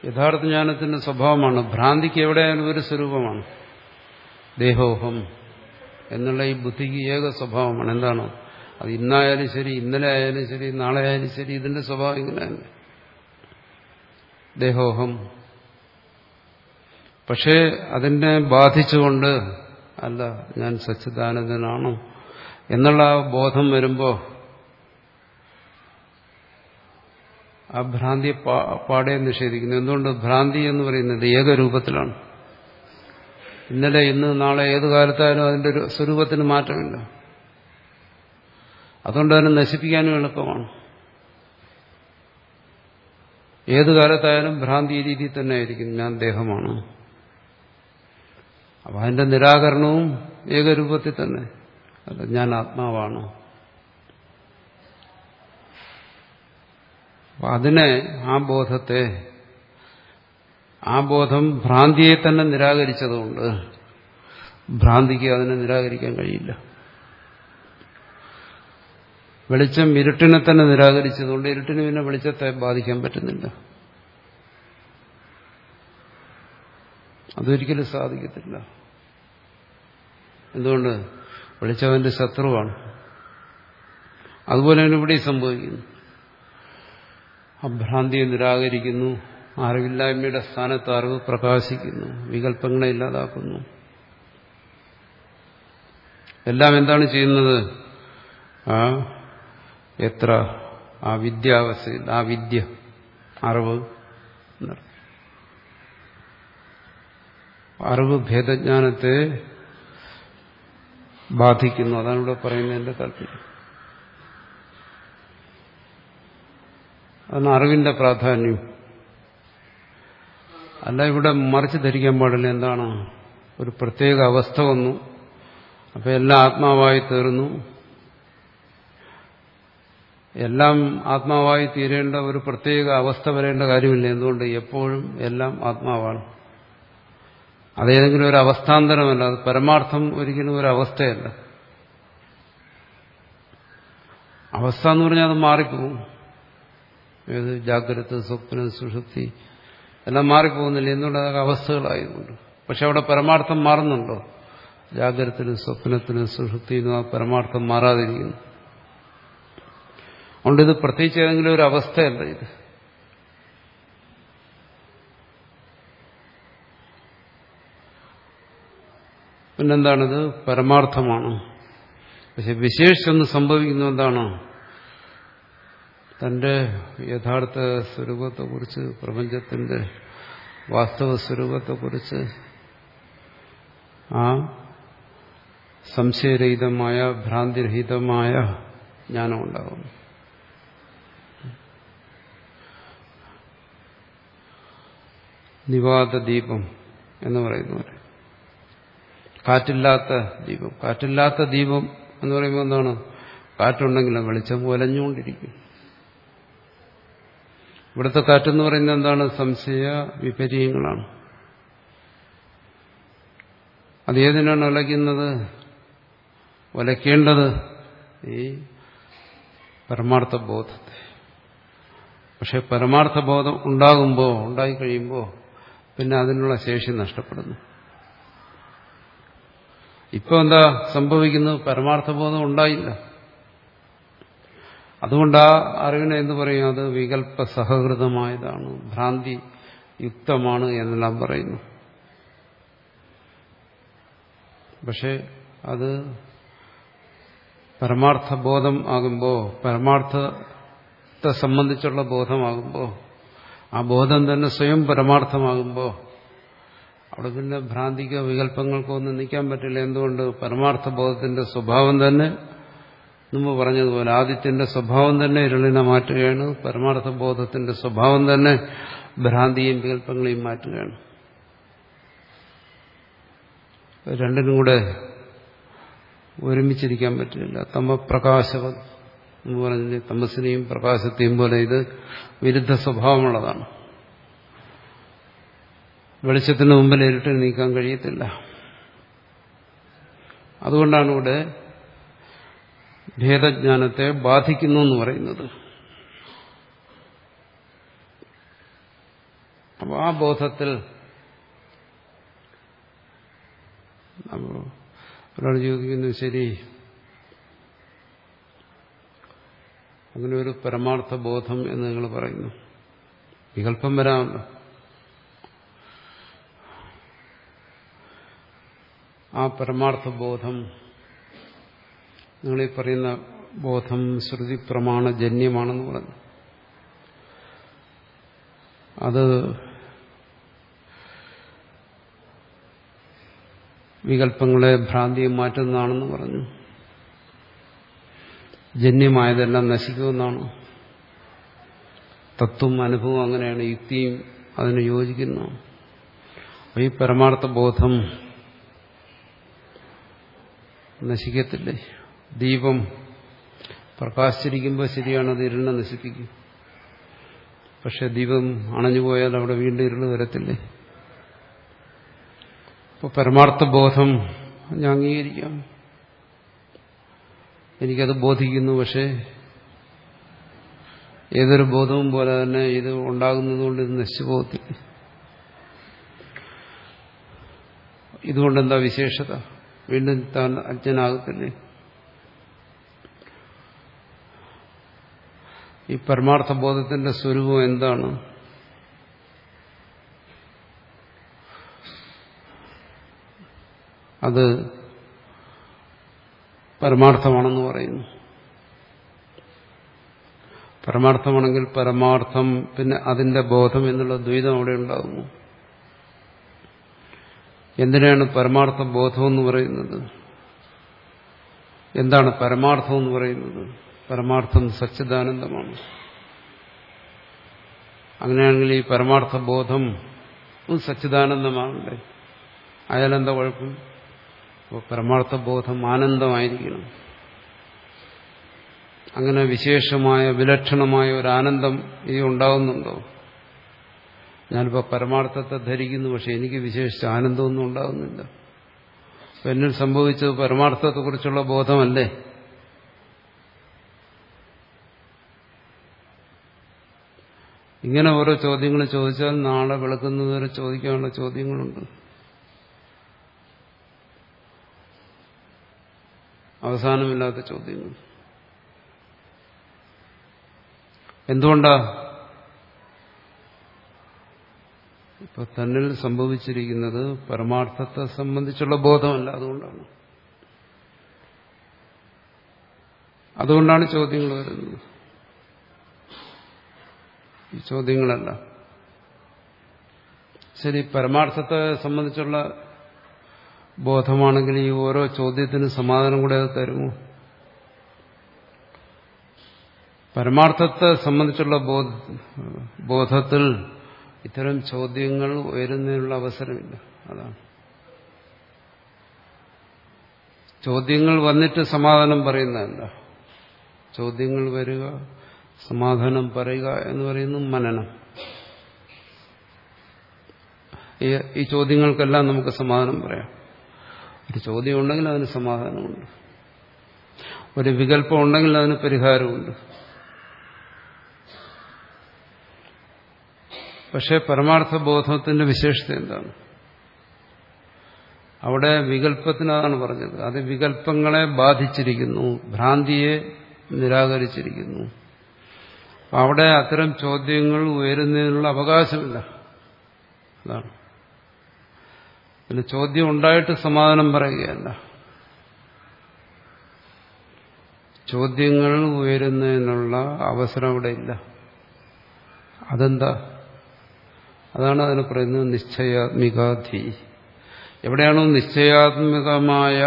യഥാർത്ഥ ജ്ഞാനത്തിന്റെ സ്വഭാവമാണ്. ഭ്രാന്തിക്ക് എവിടെയായാലും ഒരു സ്വരൂപമാണ്? ദേഹോഹം എന്നുള്ള ഈ ബുദ്ധിക്ക് ഏക സ്വഭാവമാണ്. എന്താണ്? അത് ഇന്നായാലും ശരി ഇന്നലെ ആയാലും ശരി നാളെ ആയാലും ശരി ഇതിന്റെ സ്വഭാവം ഇങ്ങനെ തന്നെ. ദേഹോഹം. പക്ഷേ അതിനെ ബാധിച്ചുകൊണ്ട് അല്ല ഞാൻ സച്ചിദാനന്ദനാണോ എന്നുള്ള ബോധം വരുമ്പോൾ ആ ഭ്രാന്തിയെ പാടെ നിഷേധിക്കുന്നു. എന്തുകൊണ്ട് ഭ്രാന്തി എന്ന് പറയുന്നത് ഏകരൂപത്തിലാണ് ഇന്നലെ ഇന്ന് നാളെ ഏത് കാലത്തായാലും അതിന്റെ സ്വരൂപത്തിന് മാറ്റമില്ല. അതുകൊണ്ട് തന്നെ നശിപ്പിക്കാനും എളുപ്പമാണ്. ഏത് കാലത്തായാലും ഭ്രാന്തി ഈ രീതിയിൽ തന്നെ ആയിരിക്കും ഞാൻ ദേഹമാണ്. അപ്പൊ അതിന്റെ നിരാകരണവും ഏകരൂപത്തിൽ തന്നെ. അല്ല ഞാൻ ആത്മാവാണ്. അതിനെ ആ ബോധത്തെ ആ ബോധം ഭ്രാന്തിയെ തന്നെ നിരാകരിച്ചതുകൊണ്ട് ഭ്രാന്തിക്ക് അതിനെ നിരാകരിക്കാൻ കഴിയില്ല. വെളിച്ചം ഇരുട്ടിനെ തന്നെ നിരാകരിച്ചതുകൊണ്ട് ഇരുട്ടിന് പിന്നെ വെളിച്ചത്തെ ബാധിക്കാൻ പറ്റുന്നില്ല. അതൊരിക്കലും സാധിക്കത്തില്ല. എന്തുകൊണ്ട്? വെളിച്ചവന്റെ ശത്രുവാണ്. അതുപോലെ തന്നെ ഇവിടെ സംഭവിക്കുന്നു. അഭ്രാന്തിയെ നിരാകരിക്കുന്നു അറിവില്ലായ്മയുടെ സ്ഥാനത്ത് അറിവ് പ്രകാശിക്കുന്നു വികല്പങ്ങളെ ഇല്ലാതാക്കുന്നു. എല്ലാം എന്താണ് ചെയ്യുന്നത്? ആ എത്ര? ആ വിദ്യാവസ്ഥയിൽ ആ വിദ്യ അറിവ് അറിവ് ഭേദജ്ഞാനത്തെ ബാധിക്കുന്നു. അതാണ് ഇവിടെ പറയുന്നതിന്റെ താല്പര്യം. അതാണ് അറിവിന്റെ പ്രാധാന്യം. അല്ല ഇവിടെ മറിച്ച് ധരിക്കാൻ പാടില്ല. എന്താണ്? ഒരു പ്രത്യേക അവസ്ഥ വന്നു. അപ്പൊ എല്ലാം ആത്മാവായി തീർന്നു. എല്ലാം ആത്മാവായി തീരേണ്ട ഒരു പ്രത്യേക അവസ്ഥ വരേണ്ട കാര്യമില്ല. എന്തുകൊണ്ട്? എപ്പോഴും എല്ലാം ആത്മാവാണ്. അതേതെങ്കിലും ഒരു അവസ്ഥാന്തരമല്ല. അത് പരമാർത്ഥം ഒരിക്കലും ഒരു അവസ്ഥയല്ല. അവസ്ഥ എന്ന് പറഞ്ഞാൽ അത് മാറിപ്പോവും ഏത് ജാഗ്രത സ്വപ്നം സുഷുപ്തി എല്ലാം മാറിപ്പോകുന്നില്ല. അതൊക്കെ അവസ്ഥകളായതുകൊണ്ട് പക്ഷെ അവിടെ പരമാർത്ഥം മാറുന്നുണ്ടോ? ജാഗ്രതത്തിനും സ്വപ്നത്തിനും സുഷുപ്തിനും ആ പരമാർത്ഥം മാറാതിരിക്കുന്നു. അതുകൊണ്ട് ഇത് പ്രത്യേകിച്ച് ഏതെങ്കിലും ഒരു അവസ്ഥയല്ല ഇത്. പിന്നെന്താണിത്? പരമാർത്ഥമാണ്. പക്ഷെ വിശേഷിച്ചൊന്ന് സംഭവിക്കുന്നു എന്താണ് തന്റെ യഥാർത്ഥ സ്വരൂപത്തെക്കുറിച്ച് പ്രപഞ്ചത്തിന്റെ വാസ്തവ സ്വരൂപത്തെക്കുറിച്ച് ആ സംശയരഹിതമായ ഭ്രാന്തിരഹിതമായ ജ്ഞാനം ഉണ്ടാകുന്നു. നിവാദ ദീപം എന്ന് പറയുന്നവർ കാറ്റില്ലാത്ത ദീപം. കാറ്റില്ലാത്ത ദീപം എന്ന് പറയുമ്പോൾ എന്താണ്? കാറ്റുണ്ടെങ്കിലും വെളിച്ചം ഒലഞ്ഞുകൊണ്ടിരിക്കും ഇവിടുത്തെ കാറ്റെന്ന് പറയുന്നത് എന്താണ്? സംശയ വിപര്യങ്ങളാണ്. അത് ഏതിനാണ് ഉലയ്ക്കുന്നത് ഉലയ്ക്കേണ്ടത് ഈ പരമാർത്ഥ ബോധത്തെ പക്ഷെ പരമാർത്ഥ ബോധം ഉണ്ടാകുമ്പോൾ ഉണ്ടായിക്കഴിയുമ്പോൾ പിന്നെ അതിനുള്ള ശേഷി നഷ്ടപ്പെടുന്നു. ഇപ്പോൾ എന്താ സംഭവിക്കുന്നത്? പരമാർത്ഥബോധം ഉണ്ടായില്ല. അതുകൊണ്ട് ആ അറിവിനെ എന്ന് പറയും? അത് വികല്പ സഹകൃതമായതാണ് ഭ്രാന്തി യുക്തമാണ് എന്നെല്ലാം പറയുന്നു. പക്ഷെ അത് പരമാർത്ഥ ബോധം ആകുമ്പോൾ പരമാർത്ഥത്തെ സംബന്ധിച്ചുള്ള ബോധമാകുമ്പോൾ ആ ബോധം തന്നെ സ്വയം പരമാർത്ഥമാകുമ്പോൾ അവിടെ പിന്നെ ഭ്രാന്തിക്കോ വികല്പങ്ങൾക്കോ ഒന്നും നിൽക്കാൻ പറ്റില്ല. എന്തുകൊണ്ട്? പരമാർത്ഥ ബോധത്തിന്റെ സ്വഭാവം തന്നെ മുമ്പ് പറഞ്ഞതുപോലെ ആദിത്യന്റെ സ്വഭാവം തന്നെ ഇരുളിനെ മാറ്റുകയാണ് പരമാർത്ഥ ബോധത്തിന്റെ സ്വഭാവം തന്നെ ഭ്രാന്തിയും വികല്പങ്ങളെയും മാറ്റുകയാണ്. രണ്ടിനും കൂടെ ഒരുമിച്ചിരിക്കാൻ പറ്റില്ല. തമപ്രകാശവൻ എന്ന് പറഞ്ഞ തമസിനെയും പ്രകാശത്തെയും പോലെ ഇത് വിരുദ്ധ സ്വഭാവമുള്ളതാണ്. വെളിച്ചത്തിന് മുമ്പിൽ ഇരുട്ടിൽ നീക്കാൻ കഴിയത്തില്ല. അതുകൊണ്ടാണ് ഇവിടെ ഭേദജ്ഞാനത്തെ ബാധിക്കുന്നു എന്ന് പറയുന്നത്. അപ്പോൾ ആ ബോധത്തിൽ ഒരാൾ ചോദിക്കുന്നു ശരി. അങ്ങനെ ഒരു പരമാർത്ഥ ബോധം എന്ന് നിങ്ങൾ പറയുന്നു. വികല്പം വരാമല്ലോ ആ പരമാർത്ഥ ബോധം നിങ്ങളീ പറയുന്ന ബോധം ശ്രുതി പ്രമാണ ജന്യമാണെന്ന് പറഞ്ഞു. അത് വികല്പങ്ങളെ ഭ്രാന്തിയെ മാറ്റുന്നതാണെന്ന് പറഞ്ഞു. ജന്യമായതെല്ലാം നശിക്കുമെന്നാണ് തത്വം അനുഭവം അങ്ങനെയാണ് യുക്തിയും അതിന് യോജിക്കുന്നു. ഈ പരമാർത്ഥ ബോധം നശിക്കത്തില്ലേ? ദീപം പ്രകാശിച്ചിരിക്കുമ്പോൾ ശരിയാണ് അത് ഇരുളിനെ നശിപ്പിക്കും. പക്ഷെ ദീപം അണഞ്ഞുപോയാൽ അവിടെ വീണ്ടും ഇരുൾ വരത്തില്ലേ? പരമാർത്ഥ ബോധം ഞാൻ അംഗീകരിക്കാം. എനിക്കത് ബോധിക്കുന്നു പക്ഷേ ഏതൊരു ബോധവും പോലെ തന്നെ ഇത് ഉണ്ടാകുന്നതുകൊണ്ട് ഇത് നശിച്ചു പോകത്തില്ല. ഇതുകൊണ്ട് എന്താ വിശേഷത? വീണ്ടും താൻ അജ്ഞനാകത്തില്ലേ? ഈ പരമാർത്ഥ ബോധത്തിന്റെ സ്വരൂപം എന്താണ്? അത് പരമാർത്ഥമാണെന്ന് പറയുന്നു. പരമാർത്ഥമാണെങ്കിൽ പരമാർത്ഥം പിന്നെ അതിന്റെ ബോധം എന്നുള്ള ദ്വൈതം അവിടെ ഉണ്ടാകുന്നു. എന്തിനാണ് പരമാർത്ഥ ബോധം എന്ന് പറയുന്നത്? എന്താണ് പരമാർത്ഥം എന്ന് പറയുന്നത്? പരമാർത്ഥം സച്ചിദാനന്ദമാണ്. അങ്ങനെയാണെങ്കിൽ ഈ പരമാർത്ഥ ബോധം സച്ചിദാനന്ദമാകണ്ടേ അയാലെന്താ കുഴപ്പം? അപ്പോൾ പരമാർത്ഥ ബോധം ആനന്ദമായിരിക്കണം. അങ്ങനെ വിശേഷമായ വിലക്ഷണമായ ഒരു ആനന്ദം ഇത് ഉണ്ടാകുന്നുണ്ടോ ഞാനിപ്പോൾ പരമാർത്ഥത്തെ ധരിക്കുന്നു പക്ഷെ എനിക്ക് വിശേഷിച്ച ആനന്ദമൊന്നും ഉണ്ടാകുന്നില്ല എന്നിൽ സംഭവിച്ചത് പരമാർത്ഥത്തെക്കുറിച്ചുള്ള ബോധമല്ലേ? ഇങ്ങനെ ഓരോ ചോദ്യങ്ങൾ ചോദിച്ചാൽ നാളെ വിളക്കുന്നതുവരെ ചോദിക്കാനുള്ള ചോദ്യങ്ങളുണ്ട്. അവസാനമില്ലാത്ത ചോദ്യങ്ങൾ. എന്തുകൊണ്ടാ? ഇപ്പൊ തന്നിൽ സംഭവിച്ചിരിക്കുന്നത് പരമാർത്ഥത്തെ സംബന്ധിച്ചുള്ള ബോധമല്ല അതുകൊണ്ടാണ്. അതുകൊണ്ടാണ് ചോദ്യങ്ങൾ വരുന്നത്. ഈ ചോദ്യങ്ങളല്ല. ശരി പരമാർത്ഥത്തെ സംബന്ധിച്ചുള്ള ബോധമാണെങ്കിൽ ഈ ഓരോ ചോദ്യത്തിന് സമാധാനം കൂടെ അത് തരുമോ? പരമാർത്ഥത്തെ സംബന്ധിച്ചുള്ള ബോധത്തിൽ ഇത്തരം ചോദ്യങ്ങൾ ഉയരുന്നതിനുള്ള അവസരമില്ല. അതാണ്. ചോദ്യങ്ങൾ വന്നിട്ട് സമാധാനം പറയുന്നതല്ല. ചോദ്യങ്ങൾ വരിക സമാധാനം പറയുക എന്ന് പറയുന്നു മനനം. ഈ ചോദ്യങ്ങൾക്കെല്ലാം നമുക്ക് സമാധാനം പറയാം. ഒരു ചോദ്യം ഉണ്ടെങ്കിൽ അതിന് സമാധാനമുണ്ട്. ഒരു വികല്പം ഉണ്ടെങ്കിൽ അതിന് പരിഹാരമുണ്ട്. പക്ഷെ പരമാർത്ഥ ബോധത്തിന്റെ വിശേഷത എന്താണ്? അവിടെ വികല്പത്തിനതാണ് പറഞ്ഞത്. അത് വികല്പങ്ങളെ ബാധിച്ചിരിക്കുന്നു ഭ്രാന്തിയെ നിരാകരിച്ചിരിക്കുന്നു. അവിടെ അത്തരം ചോദ്യങ്ങൾ ഉയരുന്നതിനുള്ള അവകാശമില്ല. അതാണ്. പിന്നെ ചോദ്യം ഉണ്ടായിട്ട് സമാധാനം പറയുകയല്ല. ചോദ്യങ്ങൾ ഉയരുന്നതിനുള്ള അവസരം അവിടെ ഇല്ല. അതെന്താ? അതാണ് അതിന് പറയുന്നത് നിശ്ചയാത്മികാധി. എവിടെയാണോ നിശ്ചയാത്മികമായ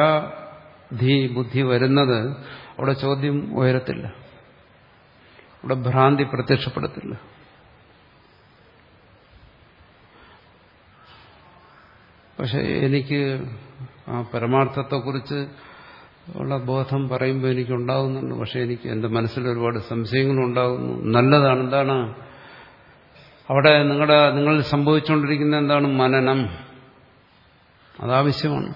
ധീ ബുദ്ധി വരുന്നത് അവിടെ ചോദ്യം ഉയരത്തില്ല. അവിടെ ഭ്രാന്തി പ്രത്യക്ഷപ്പെടത്തില്ല. പക്ഷെ എനിക്ക് ആ പരമാർത്ഥത്തെക്കുറിച്ച് ഉള്ള ബോധം പറയുമ്പോൾ എനിക്ക് ഉണ്ടാകുന്നുണ്ട് പക്ഷെ എനിക്ക് എന്റെ മനസ്സിൽ ഒരുപാട് സംശയങ്ങളുണ്ടാകുന്നു നല്ലതാണ് എന്താണ് അവിടെ നിങ്ങളുടെ നിങ്ങൾ സംഭവിച്ചുകൊണ്ടിരിക്കുന്ന എന്താണ്? മനനം. അതാവശ്യമാണ്.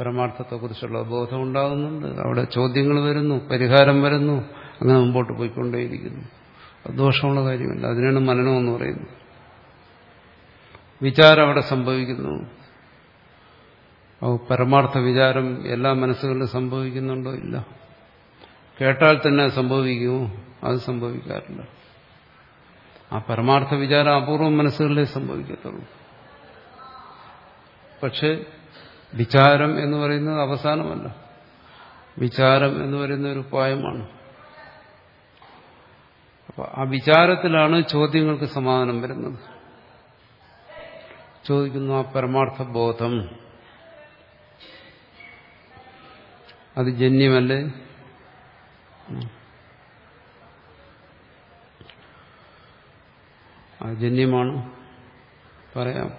പരമാർത്ഥത്തെക്കുറിച്ചുള്ള ബോധം ഉണ്ടാകുന്നുണ്ട് അവിടെ ചോദ്യങ്ങൾ വരുന്നു പരിഹാരം വരുന്നു. അങ്ങനെ മുമ്പോട്ട് പോയിക്കൊണ്ടേയിരിക്കുന്നു. അത് ദോഷമുള്ള കാര്യമല്ല. അതിനാണ് മനനം എന്ന് പറയുന്നത്. വിചാരം അവിടെ സംഭവിക്കുന്നു. പരമാർത്ഥ വിചാരം എല്ലാ മനസ്സുകളിലും സംഭവിക്കുന്നുണ്ടോ? ഇല്ല. കേട്ടാൽ തന്നെ സംഭവിക്കുമോ? അത് സംഭവിക്കാറില്ല. ആ പരമാർത്ഥ വിചാരം അപൂർവം മനസ്സുകളിലേ സംഭവിക്കത്തുള്ളൂ. പക്ഷെ വിചാരം എന്ന് പറയുന്നത് അവസാനമല്ല. വിചാരം എന്ന് പറയുന്ന ഒരു ഉപായമാണ്. ആ വിചാരത്തിലാണ് ചോദ്യങ്ങൾക്ക് സമാധാനം വരുന്നത്. ചോദിക്കുന്നു ആ പരമാർത്ഥ ബോധം അത് ജന്യമല്ലേ? ആ ജന്യമാണ്. പറയാം.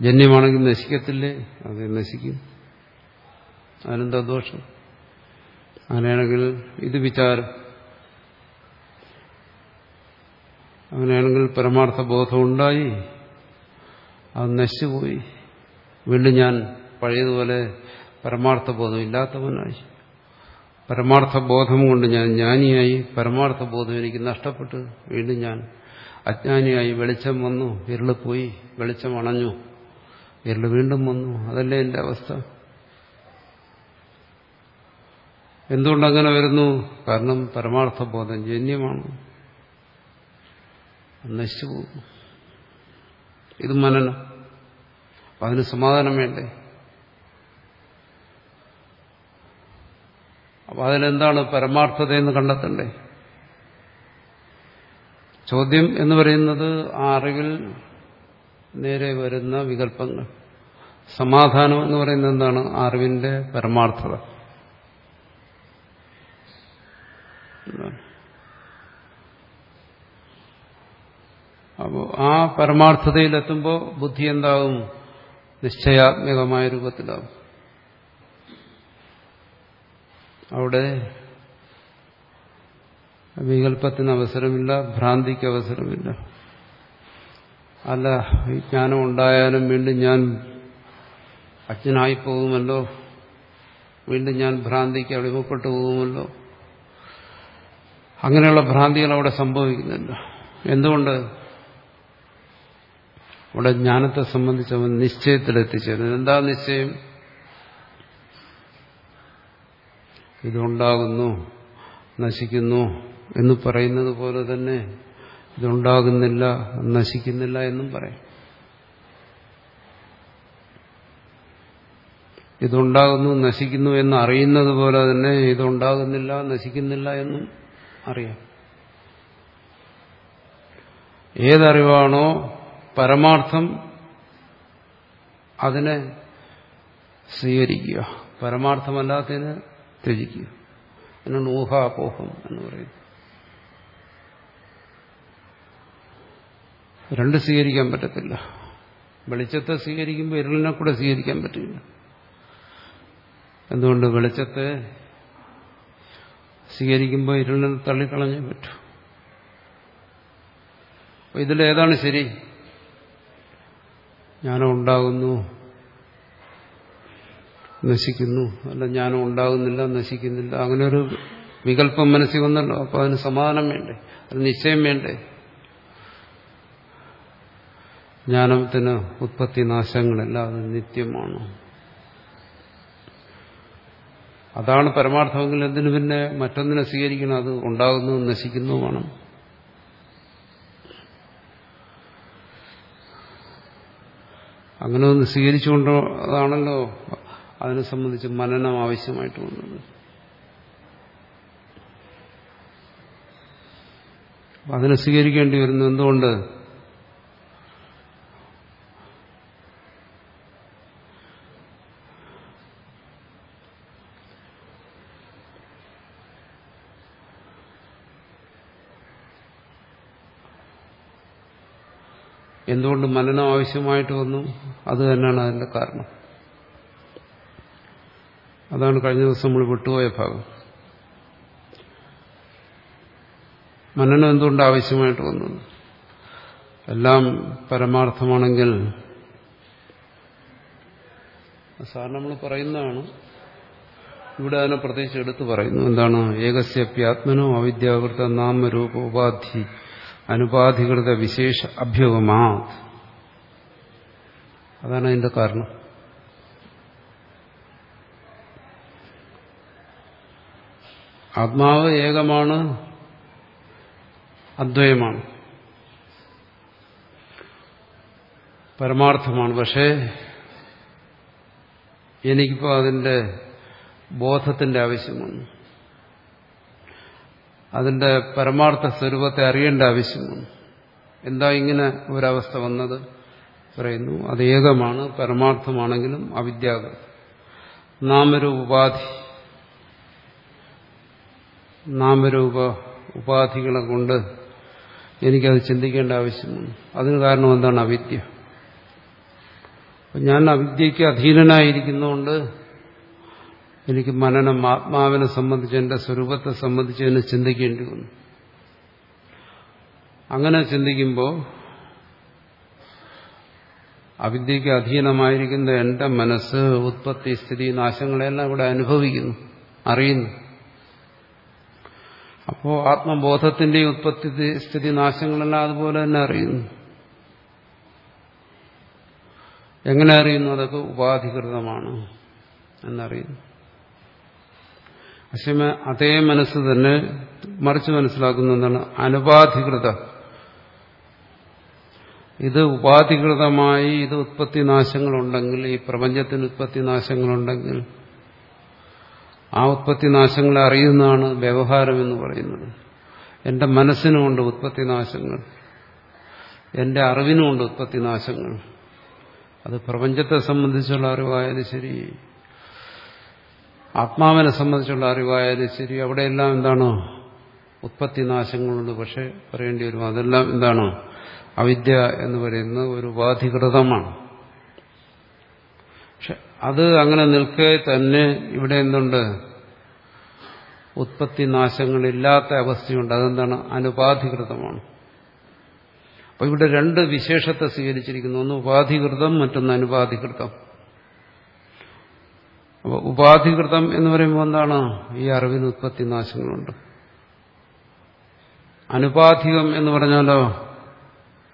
ജന്യമാണെങ്കിൽ നശിക്കത്തില്ലേ? അത് നശിക്കും. അതിനെന്താ ദോഷം? അങ്ങനെയാണെങ്കിൽ ഇത് വിചാരം. അങ്ങനെയാണെങ്കിൽ പരമാർത്ഥ ബോധം ഉണ്ടായി അത് നശിച്ചുപോയി. വീണ്ടും ഞാൻ പഴയതുപോലെ പരമാർത്ഥ ബോധം ഇല്ലാത്തവനായി പരമാർത്ഥ ബോധം കൊണ്ട് ഞാൻ ജ്ഞാനിയായി. പരമാർത്ഥ ബോധം എനിക്ക് നഷ്ടപ്പെട്ടു. വീണ്ടും ഞാൻ അജ്ഞാനിയായി. വെളിച്ചം വന്നു. ഇരുൾ പോയി വെളിച്ചം അണഞ്ഞു. ഇരുൾ വീണ്ടും വന്നു. അതല്ലേ എന്റെ അവസ്ഥ? എന്തുകൊണ്ടങ്ങനെ വരുന്നു? കാരണം പരമാർത്ഥ ബോധം ജന്യമാണ്. നശിച്ചു ഇത് മനനം. അതിന് സമാധാനം വേണ്ടേ? അപ്പൊ അതിനെന്താണ് പരമാർത്ഥത എന്ന് കണ്ടെത്തണ്ടേ? ചോദ്യം എന്ന് പറയുന്നത് ആ അറിവിൽ നേരെ വരുന്ന വികല്പങ്ങൾ സമാധാനം എന്ന് പറയുന്നത് എന്താണ്? അറിവിന്റെ പരമാർത്ഥത. അപ്പോൾ ആ പരമാർത്ഥതയിലെത്തുമ്പോൾ ബുദ്ധി എന്താകും നിശ്ചയാത്മകമായ രൂപത്തിലാവും. അവിടെ വികല്പത്തിന് അവസരമില്ല ഭ്രാന്തിക്ക് അവസരമില്ല അല്ല ഈ ജ്ഞാനം ഉണ്ടായാലും വീണ്ടും ഞാൻ അജ്ഞനായി പോകുമല്ലോ വീണ്ടും ഞാൻ ഭ്രാന്തിക്ക് അടിമപ്പെട്ടു പോകുമല്ലോ. അങ്ങനെയുള്ള ഭ്രാന്തികൾ അവിടെ സംഭവിക്കുന്നില്ല. എന്തുകൊണ്ട്? അവിടെ ജ്ഞാനത്തെ സംബന്ധിച്ച് അവൻ നിശ്ചയത്തിലെത്തിച്ചേരുന്നത് എന്താ നിശ്ചയം? ഇതുണ്ടാകുന്നു നശിക്കുന്നു എന്ന് പറയുന്നത് പോലെ തന്നെ ഇതുണ്ടാകുന്നില്ല നശിക്കുന്നില്ല എന്നും പറയും. ഇതുണ്ടാകുന്നു നശിക്കുന്നു എന്ന് അറിയുന്നത് പോലെ തന്നെ ഇതുണ്ടാകുന്നില്ല നശിക്കുന്നില്ല എന്നും അറിയാം. ഏതറിവാണോ പരമാർത്ഥം അതിനെ സ്വീകരിക്കുക. പരമാർത്ഥമല്ലാത്തതിനെ ത്യജിക്കുക. അതിനാണ് ഊഹാപോഹം എന്ന് പറയുന്നത്. രണ്ട് സ്വീകരിക്കാൻ പറ്റത്തില്ല. വെളിച്ചത്തെ സ്വീകരിക്കുമ്പോൾ ഇരുളിനെ കൂടെ സ്വീകരിക്കാൻ പറ്റില്ല. എന്തുകൊണ്ട് വെളിച്ചത്തെ സ്വീകരിക്കുമ്പോൾ ഇരുളിനെ തള്ളിക്കളഞ്ഞേ പറ്റൂ? ഇതിലേതാണ് ശരി? ജ്ഞാനം ഉണ്ടാകുന്നു നശിക്കുന്നു. അല്ല ജ്ഞാനം ഉണ്ടാകുന്നില്ല നശിക്കുന്നില്ല. അങ്ങനെ ഒരു വികല്പം മനസ്സിൽ വന്നല്ലോ. അപ്പോൾ അതിന് സമാധാനം വേണ്ടേ? അത് നിശ്ചയം വേണ്ടേ? ജ്ഞാനത്തിന് ഉത്പത്തി നാശങ്ങളല്ല അത് നിത്യമാണ്. അതാണ് പരമാർത്ഥമെങ്കിൽ എന്തിനു പിന്നെ മറ്റൊന്നിനെ സ്വീകരിക്കണം? അത് ഉണ്ടാകുന്നു നശിക്കുന്നു വേണം. അങ്ങനെ ഒന്ന് സ്വീകരിച്ചുകൊണ്ടതാണല്ലോ അതിനെ സംബന്ധിച്ച് മനനം ആവശ്യമായിട്ട് വന്നത്. അതിനെ സ്വീകരിക്കേണ്ടി വരുന്നു എന്തുകൊണ്ട്? എന്തുകൊണ്ട് മനനം ആവശ്യമായിട്ട് വന്നു? അത് തന്നെയാണ് അതിന്റെ കാരണം. അതാണ് കഴിഞ്ഞ ദിവസം നമ്മൾ വിട്ടുപോയ ഭാഗം. മനനം എന്തുകൊണ്ട് ആവശ്യമായിട്ട് വന്നത് എല്ലാം പരമാർത്ഥമാണെങ്കിൽ സാർ നമ്മൾ പറയുന്നതാണ് ഇവിടെ അതിനെ പ്രത്യേകിച്ച് എടുത്തു പറയുന്നു. എന്താണ്? ഏകസ്യപ്യാത്മനോ അവിദ്യാകൃത നാമരൂപ ഉപാധി അനുപാധികൃത വിശേഷ അഭ്യുപമാ. അതാണ് അതിന്റെ കാരണം. ആത്മാവ് ഏകമാണ് അദ്വയമാണ് പരമാർത്ഥമാണ്. പക്ഷേ എനിക്കിപ്പോൾ അതിന്റെ ബോധത്തിന്റെ ആവശ്യമാണ്. അതിന്റെ പരമാർത്ഥ സ്വരൂപത്തെ അറിയേണ്ട ആവശ്യമാണ് എന്താ ഇങ്ങനെ ഒരവസ്ഥ വന്നത്? പറയുന്നു അത് ഏകമാണ് പരമാർത്ഥമാണെങ്കിലും അവിദ്യാകൃതം നാമരൂപാധി നാമരൂപ ഉപാധികളെ കൊണ്ട് എനിക്കത് ചിന്തിക്കേണ്ട ആവശ്യമാണ് അതിന് കാരണം എന്താണ് അവിദ്യ? ഞാൻ അവിദ്യയ്ക്ക് അധീനനായിരിക്കുന്നതുകൊണ്ട് എനിക്ക് മനനം ആത്മാവിനെ സംബന്ധിച്ച് എന്റെ സ്വരൂപത്തെ സംബന്ധിച്ച് എന്നെ ചിന്തിക്കേണ്ടി വന്നു. അങ്ങനെ ചിന്തിക്കുമ്പോൾ അവിദ്യയ്ക്ക് അധീനമായിരിക്കുന്ന എന്റെ മനസ്സ് ഉത്പത്തി സ്ഥിതി നാശങ്ങളെല്ലാം ഇവിടെ അനുഭവിക്കുന്നു അറിയുന്നു. അപ്പോൾ ആത്മബോധത്തിന്റെ ഉത്പത്തി സ്ഥിതി നാശങ്ങളെല്ലാം അതുപോലെ തന്നെ അറിയുന്നു. എങ്ങനെ അറിയുന്നു? അതൊക്കെ ഉപാധികൃതമാണ് എന്നറിയുന്നു. പക്ഷേ അതേ മനസ്സ് തന്നെ മറിച്ച് മനസ്സിലാക്കുന്ന എന്താണ് അനുപാധികൃത. ഇത് ഉപാധികൃതമായി ഇത് ഉത്പത്തി നാശങ്ങളുണ്ടെങ്കിൽ ഈ പ്രപഞ്ചത്തിന് ഉത്പത്തി നാശങ്ങളുണ്ടെങ്കിൽ ആ ഉത്പത്തി നാശങ്ങളെ അറിയുന്നതാണ് വ്യവഹാരം എന്ന് പറയുന്നത്. എന്റെ മനസ്സിനുമുണ്ട് ഉത്പത്തി നാശങ്ങൾ. എന്റെ അറിവിനുമുണ്ട് ഉത്പത്തി നാശങ്ങൾ. അത് പ്രപഞ്ചത്തെ സംബന്ധിച്ചുള്ള അറിവായാലും ശരി ആത്മാവിനെ സംബന്ധിച്ചുള്ള അറിവായാലും ശരി അവിടെയെല്ലാം എന്താണോ? ഉത്പത്തി നാശങ്ങളുണ്ട്. പക്ഷെ പറയേണ്ടി വരും അതെല്ലാം എന്താണോ? അവിദ്യ എന്ന് പറയുന്ന ഒരു ഉപാധികൃതമാണ്. പക്ഷെ അത് അങ്ങനെ നിൽക്കെ തന്നെ ഇവിടെ എന്തുണ്ട്? ഉത്പത്തി നാശങ്ങളില്ലാത്ത അവസ്ഥയുണ്ട്. അതെന്താണ്? അനുപാധികൃതമാണ്. അപ്പൊ ഇവിടെ രണ്ട് വിശേഷത്തെ സ്വീകരിച്ചിരിക്കുന്നു. ഒന്ന് ഉപാധികൃതം മറ്റൊന്ന് അനുപാധികൃതം. അപ്പോൾ ഉപാധികൃതം എന്ന് പറയുമ്പോൾ എന്താണ്? ഈ അറിവിന് ഉത്പത്തി നാശങ്ങളുണ്ട്. അനുപാധികം എന്ന് പറഞ്ഞാലോ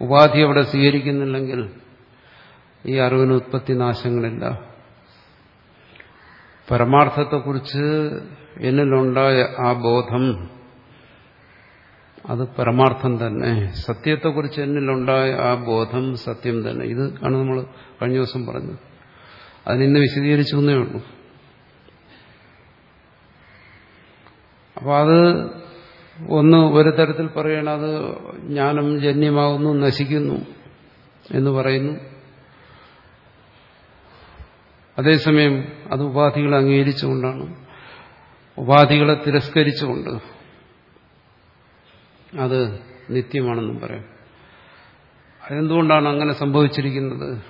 ഉപാധി അവിടെ സ്വീകരിക്കുന്നില്ലെങ്കിൽ ഈ അറിവിന് ഉത്പത്തി നാശങ്ങളില്ല. പരമാർത്ഥത്തെക്കുറിച്ച് എന്നിലുണ്ടായ ആ ബോധം അത് പരമാർത്ഥം തന്നെ. സത്യത്തെക്കുറിച്ച് എന്നിലുണ്ടായ ആ ബോധം സത്യം തന്നെ. ഇത് ആണ് നമ്മൾ കഴിഞ്ഞ ദിവസം പറഞ്ഞത്. അതിനിന്ന് വിശദീകരിച്ചു എന്നേ ഉള്ളൂ. അപ്പോൾ അത് ഒന്ന് ഒരു തരത്തിൽ പറയണം അത് ജ്ഞാനം ജന്യമാകുന്നു നശിക്കുന്നു എന്ന് പറയുന്നു. അതേസമയം അത് ഉപാധികളെ അംഗീകരിച്ചുകൊണ്ടാണ്. ഉപാധികളെ തിരസ്കരിച്ചുകൊണ്ട് അത് നിത്യമാണെന്നും പറയാം. അതെന്തുകൊണ്ടാണ് അങ്ങനെ സംഭവിച്ചിരിക്കുന്നത്?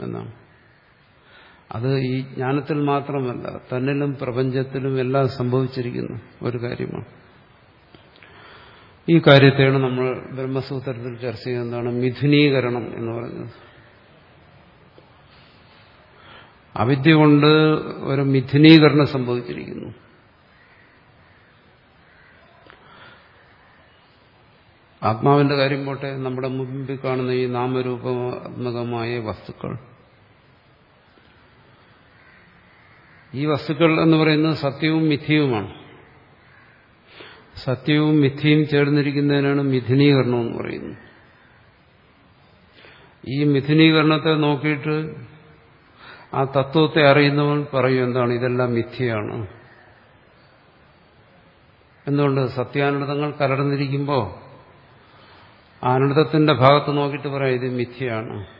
എന്നാണ്. അത് ഈ ജ്ഞാനത്തിൽ മാത്രമല്ല തന്നിലും പ്രപഞ്ചത്തിലും എല്ലാം സംഭവിച്ചിരിക്കുന്നു ഒരു കാര്യമാണ്. ഈ കാര്യത്തെയാണ് നമ്മൾ ബ്രഹ്മസൂത്രത്തിൽ ചർച്ച ചെയ്യുന്നതാണ് മിഥുനീകരണം എന്ന് പറയുന്നത്. അവിദ്യ കൊണ്ട് ഒരു മിഥുനീകരണം സംഭവിച്ചിരിക്കുന്നു. ആത്മാവിന്റെ കാര്യം പോട്ടെ നമ്മുടെ മുമ്പിൽ കാണുന്ന ഈ നാമരൂപാത്മകമായ വസ്തുക്കൾ. ഈ വസ്തുക്കൾ എന്ന് പറയുന്നത് സത്യവും മിഥ്യവുമാണ് സത്യവും മിഥ്യയും ചേർന്നിരിക്കുന്നതിനാണ് മിഥുനീകരണം എന്ന് പറയുന്നത്. ഈ മിഥുനീകരണത്തെ നോക്കിയിട്ട് ആ തത്വത്തെ അറിയുന്നവൻ പറയും എന്താണ് ഇതെല്ലാം മിഥ്യയാണ്. എന്തുകൊണ്ട്? സത്യാനൃതങ്ങൾ കലർന്നിരിക്കുമ്പോൾ ആനന്ദത്തിന്റെ ഭാഗത്ത് നോക്കിയിട്ട് പറയാം ഇത് മിഥ്യയാണ്.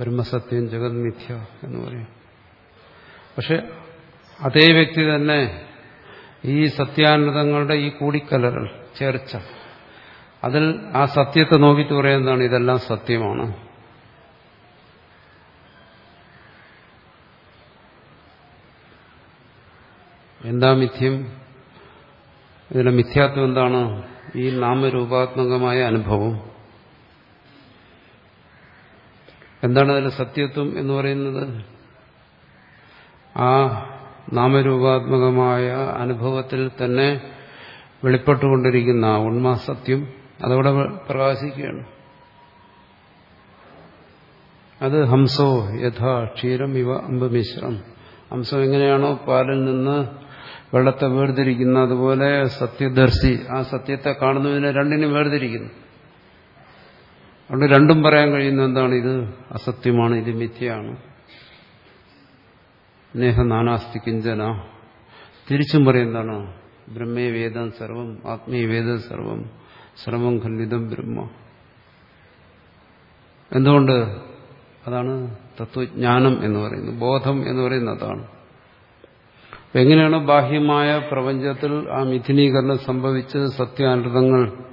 ബ്രഹ്മസത്യം ജഗത് മിഥ്യ എന്ന് പറയും. പക്ഷെ അതേ വ്യക്തി തന്നെ ഈ സത്യാനൃതങ്ങളുടെ ഈ കൂടിക്കലകൾ ചേർച്ച അതിൽ ആ സത്യത്തെ നോക്കിയിട്ട് പറയുന്നതാണ് ഇതെല്ലാം സത്യമാണ്. എന്താ മിഥ്യം? ഇതിന്റെ മിഥ്യാത്വം എന്താണ്? ഈ നാമരൂപാത്മകമായ അനുഭവം. എന്താണ് അതിൽ സത്യത്വം എന്ന് പറയുന്നത്? ആ നാമരൂപാത്മകമായ അനുഭവത്തിൽ തന്നെ വെളിപ്പെട്ടുകൊണ്ടിരിക്കുന്ന ആ ഉണ്മാസത്യം അതവിടെ പ്രകാശിക്കുകയാണ്. അത് ഹംസോ യഥാ ക്ഷീരം ഇവ അമ്പമിശ്രം ഹംസം എങ്ങനെയാണോ പാലിൽ നിന്ന് വെള്ളത്തെ വേർതിരിക്കുന്ന അതുപോലെ സത്യദർശി ആ സത്യത്തെ കാണുന്നതിനെ രണ്ടിനും വേർതിരിക്കുന്നു. അതുകൊണ്ട് രണ്ടും പറയാൻ കഴിയുന്ന എന്താണ്? ഇത് അസത്യമാണ് ഇത് മിഥ്യയാണ്. നേഹ നാനാസ്തി കിഞ്ചന. തിരിച്ചും പറയുന്നതാണ് ബ്രഹ്മേ വേദം സർവം ആത്മീയ വേദം സർവം സർവം ഖണ്ഡിതം ബ്രഹ്മ. എന്തുകൊണ്ട്? അതാണ് തത്വജ്ഞാനം എന്ന് പറയുന്നത് ബോധം എന്ന് പറയുന്നത് അതാണ്. എങ്ങനെയാണ് ബാഹ്യമായ പ്രപഞ്ചത്തിൽ ആ മിഥുനീകരണം സംഭവിച്ച് സത്യാനൃതങ്ങൾ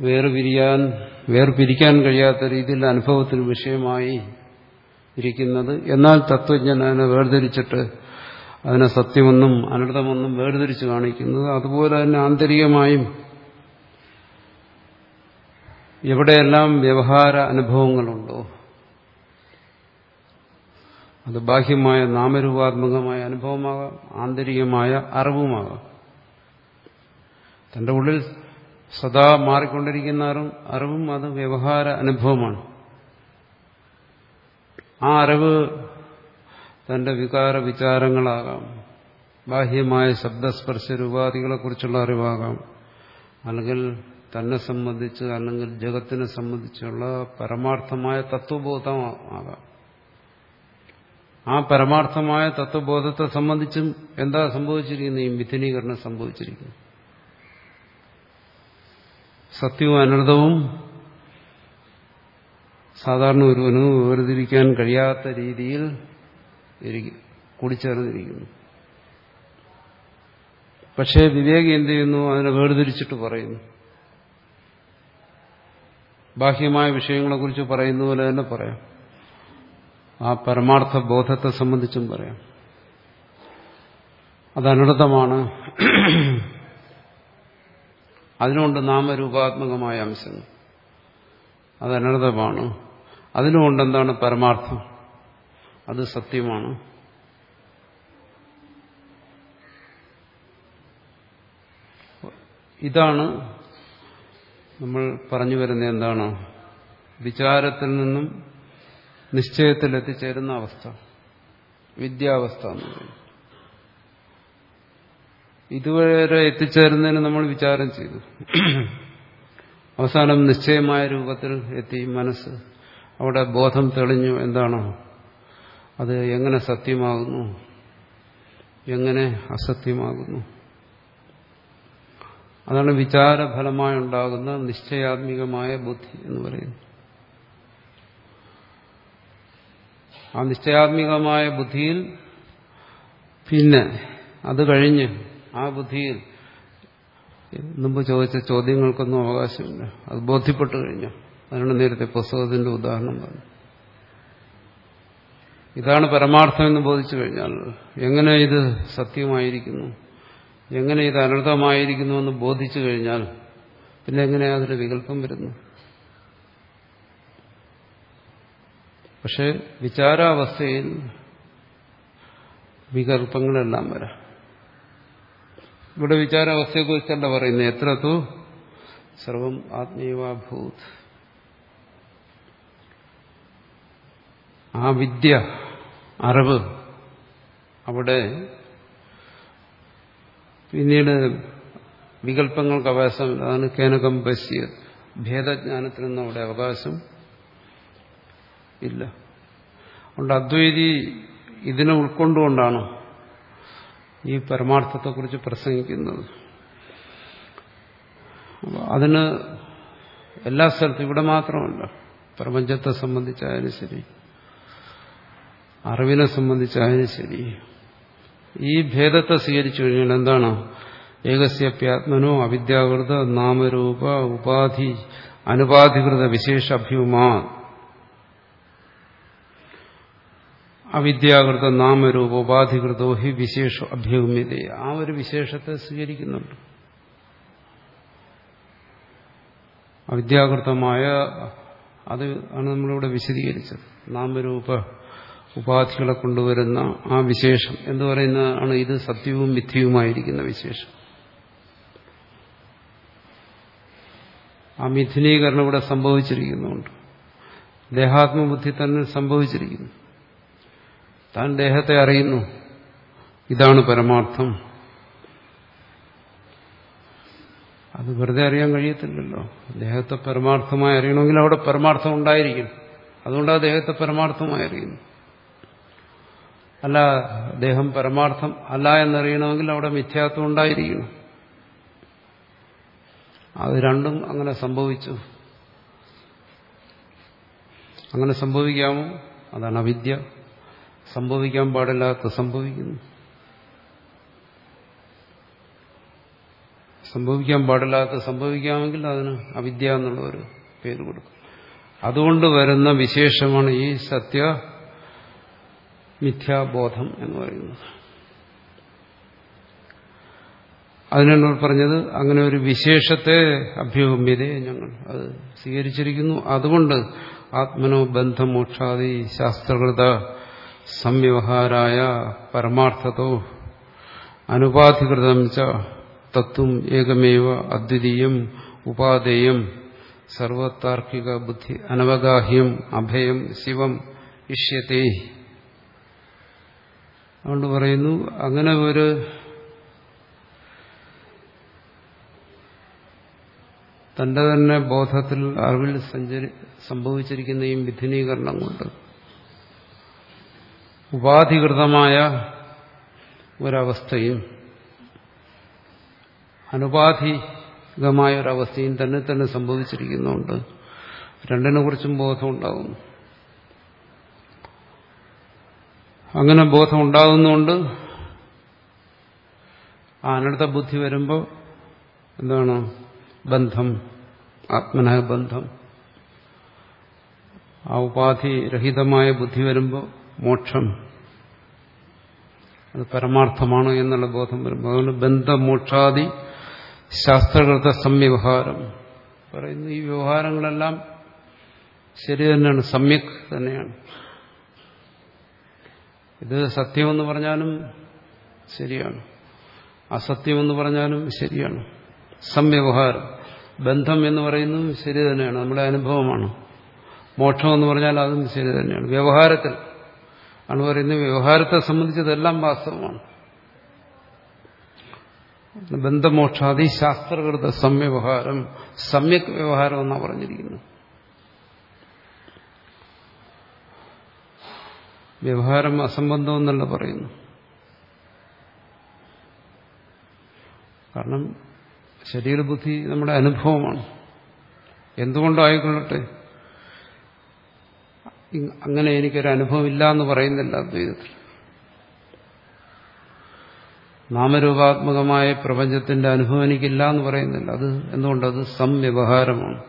വേർപിരിയാൻ വേർപിരിക്കാൻ കഴിയാത്ത രീതിയിൽ അനുഭവത്തിന് വിഷയമായി ഇരിക്കുന്നത്. എന്നാൽ തത്വജ്ഞൻ അതിനെ വേർതിരിച്ചിട്ട് അതിനെ സത്യമെന്നും അനർത്ഥമെന്നും വേർതിരിച്ച് കാണിക്കുന്നത്. അതുപോലെ തന്നെ ആന്തരികമായും എവിടെയെല്ലാം വ്യവഹാര അനുഭവങ്ങളുണ്ടോ അത് ബാഹ്യമായ നാമരൂപാത്മകമായ അനുഭവമാകാം ആന്തരികമായ അറിവുമാകാം. തന്റെ ഉള്ളിൽ സദാ മാറിക്കൊണ്ടിരിക്കുന്ന അറിവും അറിവും അത് വ്യവഹാര അനുഭവമാണ്. ആ അറിവ് തന്റെ വികാര വിചാരങ്ങളാകാം. ബാഹ്യമായ ശബ്ദസ്പർശ രൂപാദികളെക്കുറിച്ചുള്ള അറിവാകാം. അല്ലെങ്കിൽ തന്നെ സംബന്ധിച്ച് അല്ലെങ്കിൽ ജഗത്തിനെ സംബന്ധിച്ചുള്ള പരമാർത്ഥമായ തത്വബോധമാകാം ആ പരമാർത്ഥമായ തത്വബോധത്തെ സംബന്ധിച്ചും എന്താ സംഭവിച്ചിരിക്കുന്നത്? ഈ മിഥുനീകരണം സംഭവിച്ചിരിക്കുന്നു സത്യവും അനർത്ഥവും സാധാരണ ഒരുവന് വേർതിരിക്കാൻ കഴിയാത്ത രീതിയിൽ കൂടിച്ചേർന്നിരിക്കുന്നു. പക്ഷേ വിവേകി എന്ത് ചെയ്യുന്നു? അതിനെ വേർതിരിച്ചിട്ട് പറയുന്നു. ബാഹ്യമായ വിഷയങ്ങളെക്കുറിച്ച് പറയുന്ന പോലെ തന്നെ പറയാം. ആ പരമാർത്ഥ ബോധത്തെ സംബന്ധിച്ചും പറയാം. അത് അനർത്ഥമാണ്. അതിനുകൊണ്ട് നാമരൂപാത്മകമായ അംശങ്ങൾ. അത് അനർഥമാണ് അതിനുകൊണ്ട് എന്താണ് പരമാർത്ഥം? അത് സത്യമാണ്. ഇതാണ് നമ്മൾ പറഞ്ഞു വരുന്ന എന്താണ്? വിചാരത്തിൽ നിന്നും നിശ്ചയത്തിൽ എത്തിച്ചേരുന്ന അവസ്ഥ. വിദ്യാവസ്ഥ എന്ന് പറയുന്നത്. ഇതുവരെ എത്തിച്ചേരുന്നതിന് നമ്മൾ വിചാരം ചെയ്തു. അവസാനം നിശ്ചയമായ രൂപത്തിൽ എത്തി മനസ്സ് അവിടെ ബോധം തെളിഞ്ഞു എന്താണോ അത് എങ്ങനെ സത്യമാകുന്നു എങ്ങനെ അസത്യമാകുന്നു. അതാണ് വിചാരഫലമായി ഉണ്ടാകുന്ന നിശ്ചയാത്മികമായ ബുദ്ധി എന്ന് പറയുന്നത്. ആ നിശ്ചയാത്മികമായ ബുദ്ധിയിൽ പിന്നെ അത് കഴിഞ്ഞ് ആ ബുദ്ധിയിൽ മുമ്പ് ചോദിച്ച ചോദ്യങ്ങൾക്കൊന്നും അവകാശമില്ല. അത് ബോധ്യപ്പെട്ടു കഴിഞ്ഞു. അതിനാണ് നേരത്തെ പുസ്തകത്തിന്റെ ഉദാഹരണം പറഞ്ഞു. ഇതാണ് പരമാർത്ഥം എന്ന് ബോധിച്ചു കഴിഞ്ഞാൽ എങ്ങനെ ഇത് സത്യമായിരിക്കുന്നു? എങ്ങനെ ഇത് അനർത്ഥമായിരിക്കുന്നു എന്ന് ബോധിച്ചു കഴിഞ്ഞാൽ പിന്നെ എങ്ങനെ അതിന് വികല്പം വരുന്നു? പക്ഷെ വിചാരാവസ്ഥയിൽ വികല്പങ്ങളെല്ലാം വരാം. ഇവിടെ വിചാരാവസ്ഥയെക്കുറിച്ചല്ല പറയുന്നത്. എത്ര തു? സർവം ആത്മീയവാഭൂത് ആ വിദ്യ അറിവ് അവിടെ പിന്നീട് വികല്പങ്ങൾക്ക് അവകാശം അതാണ് കേനകം പശ്യ ഭേദജ്ഞാനത്തിനൊന്നും അവിടെ അവകാശം ഇല്ല. അതുകൊണ്ട് അദ്വൈതി ഇതിനെ ഉൾക്കൊണ്ടുകൊണ്ടാണ് ഈ പരമാർത്ഥത്തെക്കുറിച്ച് പ്രസംഗിക്കുന്നത്. അതിന് എല്ലാ സ്ഥലത്തും ഇവിടെ മാത്രമല്ല പ്രപഞ്ചത്തെ സംബന്ധിച്ചായാലും ശരി അറിവിനെ സംബന്ധിച്ചായാലും ശരി ഈ ഭേദത്തെ സ്വീകരിച്ചു കഴിഞ്ഞാൽ എന്താണ്? ഏകസ്യപ്യാത്മനോ അവിദ്യാകൃത നാമരൂപ ഉപാധി അനുപാധികൃത വിശേഷ അഭ്യൂമാ അവിദ്യാകൃത നാമരൂപ ഉപാധികൃതോ ഹി വിശേഷ അഭ്യൂമ്യത ആ ഒരു വിശേഷത്തെ സ്വീകരിക്കുന്നുണ്ട്. അവിദ്യാകൃതമായ അത് ആണ് നമ്മളിവിടെ വിശദീകരിച്ചത്. നാമരൂപ ഉപാധികളെ കൊണ്ടുവരുന്ന ആ വിശേഷം എന്ന് പറയുന്നതാണ് ഇത് സത്യവും മിഥ്യവുമായിരിക്കുന്ന വിശേഷം. ആ മിഥുനീകരണം ഇവിടെ സംഭവിച്ചിരിക്കുന്നുണ്ട്. ദേഹാത്മബുദ്ധി തന്നെ സംഭവിച്ചിരിക്കുന്നു. താൻ ദേഹത്തെ അറിയുന്നു. ഇതാണ് പരമാർത്ഥം. അത് വെറുതെ അറിയാൻ കഴിയത്തില്ലല്ലോ. ദേഹത്തെ പരമാർത്ഥമായി അറിയണമെങ്കിൽ അവിടെ പരമാർത്ഥം ഉണ്ടായിരിക്കും അതുകൊണ്ട് ആ ദേഹത്തെ പരമാർത്ഥമായി അറിയുന്നു. അല്ല ദേഹം പരമാർത്ഥം അല്ല എന്നറിയണമെങ്കിൽ അവിടെ മിഥ്യാത്വം ഉണ്ടായിരിക്കും അത് രണ്ടും അങ്ങനെ സംഭവിച്ചു. അങ്ങനെ സംഭവിക്കാമോ? അതാണ് അവിദ്യ. സംഭവിക്കാൻ പാടില്ലാത്ത സംഭവിക്കുന്നു. സംഭവിക്കാൻ പാടില്ലാത്ത സംഭവിക്കാമെങ്കിൽ അതിന് അവിദ്യ എന്നുള്ള ഒരു പേര് കൊടുക്കും. അതുകൊണ്ട് വരുന്ന വിശേഷമാണ് ഈ സത്യ മിഥ്യാബോധം എന്ന് പറയുന്നത്. അതിനാണ് പറഞ്ഞത് അങ്ങനെ ഒരു വിശേഷത്തെ അഭ്യൂമ്യതയെ ഞങ്ങൾ അത് സ്വീകരിച്ചിരിക്കുന്നു. അതുകൊണ്ട് ആത്മനോ ബന്ധമോക്ഷാദി ശാസ്ത്രകൃത സംവ്യവഹാരായ പരമാർത്ഥതോ അനുപാധികൃതം ച തത്വം ഏകമേവ അദ്വിതീയം ഉപാദേയം സർവതാർക്കിക ബുദ്ധി അനവഗാഹ്യം അഭയം ശിവം ഇഷ്യത്തെ. അതുകൊണ്ട് പറയുന്നു അങ്ങനെ ഒരു തന്റെ തന്നെ ബോധത്തിൽ അറിവിൽ സഞ്ചരി സംഭവിച്ചിരിക്കുന്ന ഈ വിധിനീകരണം കൊണ്ട് ഉപാധികൃതമായ ഒരവസ്ഥയും അനുപാധികമായ ഒരവസ്ഥയും തന്നെ തന്നെ സംഭവിച്ചിരിക്കുന്നുണ്ട്. രണ്ടിനെ കുറിച്ചും ബോധം അങ്ങനെ ബോധം ഉണ്ടാകുന്നുകൊണ്ട് ആ ബുദ്ധി വരുമ്പോൾ എന്താണ്? ബന്ധം ആത്മന ബന്ധം. ആ ഉപാധിരഹിതമായ ബുദ്ധി വരുമ്പോൾ മോക്ഷം. അത് പരമാർത്ഥമാണ് എന്നുള്ള ബോധം വരുമ്പോൾ അതുകൊണ്ട് ബന്ധമോക്ഷാദി ശാസ്ത്രകൃത സംവ്യവഹാരം. പറയുന്നു ഈ വ്യവഹാരങ്ങളെല്ലാം ശരി തന്നെയാണ് സമ്യക് തന്നെയാണ്. ഇത് സത്യമെന്ന് പറഞ്ഞാലും ശരിയാണ്. അസത്യമെന്ന് പറഞ്ഞാലും ശരിയാണ്. സംവ്യവഹാരം. ബന്ധം എന്ന് പറയുന്നതും ശരി തന്നെയാണ്. നമ്മുടെ അനുഭവമാണ്. മോക്ഷം എന്ന് പറഞ്ഞാൽ അതും ശരി തന്നെയാണ്. വ്യവഹാരത്തിൽ ആണ് പറയുന്നത് വ്യവഹാരത്തെ സംബന്ധിച്ചതെല്ലാം വാസ്തവമാണ്. ബന്ധമോക്ഷാദി ശാസ്ത്രകൃത സംവ്യവഹാരം സമ്യക് വ്യവഹാരം എന്നാണ് പറഞ്ഞിരിക്കുന്നത്. വ്യവഹാരം അസംബന്ധം എന്നല്ല പറയുന്നു കാരണം ശരീരബുദ്ധി നമ്മുടെ അനുഭവമാണ്. എന്തുകൊണ്ടായിക്കൊള്ളട്ടെ? അങ്ങനെ എനിക്കൊരു അനുഭവം ഇല്ല എന്ന് പറയുന്നില്ല അദ്വൈതത്തിൽ. നാമരൂപാത്മകമായ പ്രപഞ്ചത്തിന്റെ അനുഭവം എനിക്കില്ല എന്ന് പറയുന്നില്ല. അത് എന്തുകൊണ്ടത് സംവ്യവഹാരമാണ്.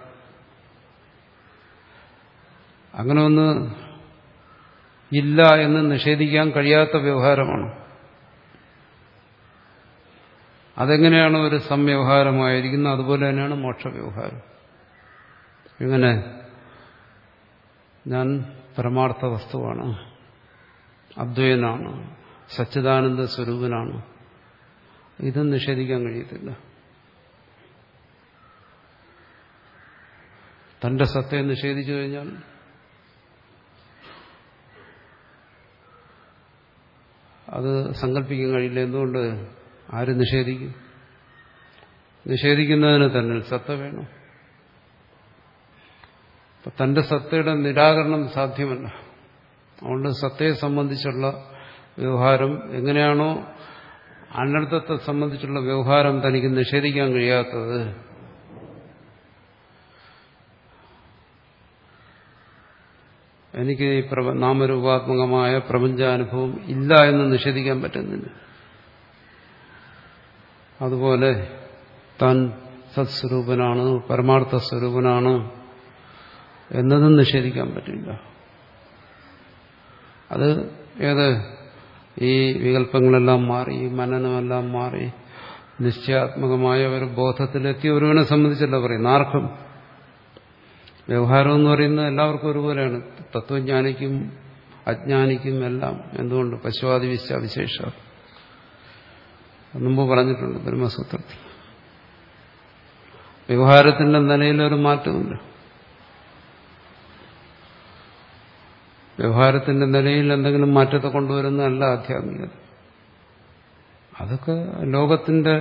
അങ്ങനെ ഒന്ന് ഇല്ല എന്ന് നിഷേധിക്കാൻ കഴിയാത്ത വ്യവഹാരമാണ്. അതെങ്ങനെയാണ് ഒരു സംവ്യവഹാരമായിരിക്കുന്നത്? അതുപോലെ തന്നെയാണ് മോക്ഷവ്യവഹാരം. എങ്ങനെ ഞാൻ പരമാർത്ഥ വസ്തുവാണ്. അദ്വൈനാണ് സച്ചിദാനന്ദ സ്വരൂപനാണ്. ഇതും നിഷേധിക്കാൻ കഴിയത്തില്ല. തന്റെ സത്തയെ നിഷേധിച്ചു കഴിഞ്ഞാൽ അത് സങ്കല്പിക്കാൻ കഴിയില്ല. എന്തുകൊണ്ട്? ആര് നിഷേധിക്കും? നിഷേധിക്കുന്നതിന് തന്നെ സത്ത വേണം. തന്റെ സത്തയുടെ നിരാകരണം സാധ്യമല്ല. അതുകൊണ്ട് സത്തയെ സംബന്ധിച്ചുള്ള വ്യവഹാരം എങ്ങനെയാണോ അനർത്ഥത്തെ സംബന്ധിച്ചുള്ള വ്യവഹാരം തനിക്ക് നിഷേധിക്കാൻ കഴിയാത്തത്. എനിക്ക് ഈ നാമരൂപാത്മകമായ പ്രപഞ്ചാനുഭവം ഇല്ല എന്ന് നിഷേധിക്കാൻ പറ്റുന്നില്ല. അതുപോലെ താൻ സത്സ്വരൂപനാണ് പരമാർത്ഥ സ്വരൂപനാണ് എന്നതും നിഷേധിക്കാൻ പറ്റില്ല. അത് ഏത്? ഈ വികല്പങ്ങളെല്ലാം മാറി മനനമെല്ലാം മാറി നിശ്ചയാത്മകമായ ഒരു ബോധത്തിലെത്തി ഒരുവനെ സംബന്ധിച്ചല്ല പറയുന്നത്. ആർക്കും വ്യവഹാരം എന്ന് പറയുന്നത് എല്ലാവർക്കും ഒരുപോലെയാണ്. തത്വജ്ഞാനിക്കും അജ്ഞാനിക്കും എല്ലാം എന്തുകൊണ്ട്? പശുവാദി വിശേഷ മുമ്പ് പറഞ്ഞിട്ടുണ്ട് ബ്രഹ്മസൂത്രത്തിൽ. വ്യവഹാരത്തിന്റെ നിലയിലൊരു മാറ്റമില്ല വ്യവഹാരത്തിന്റെ നിലയിൽ എന്തെങ്കിലും മാറ്റത്തെ കൊണ്ടുവരുന്നതല്ല ആധ്യാത്മികത. അതൊക്കെ ലോകത്തിന്റെ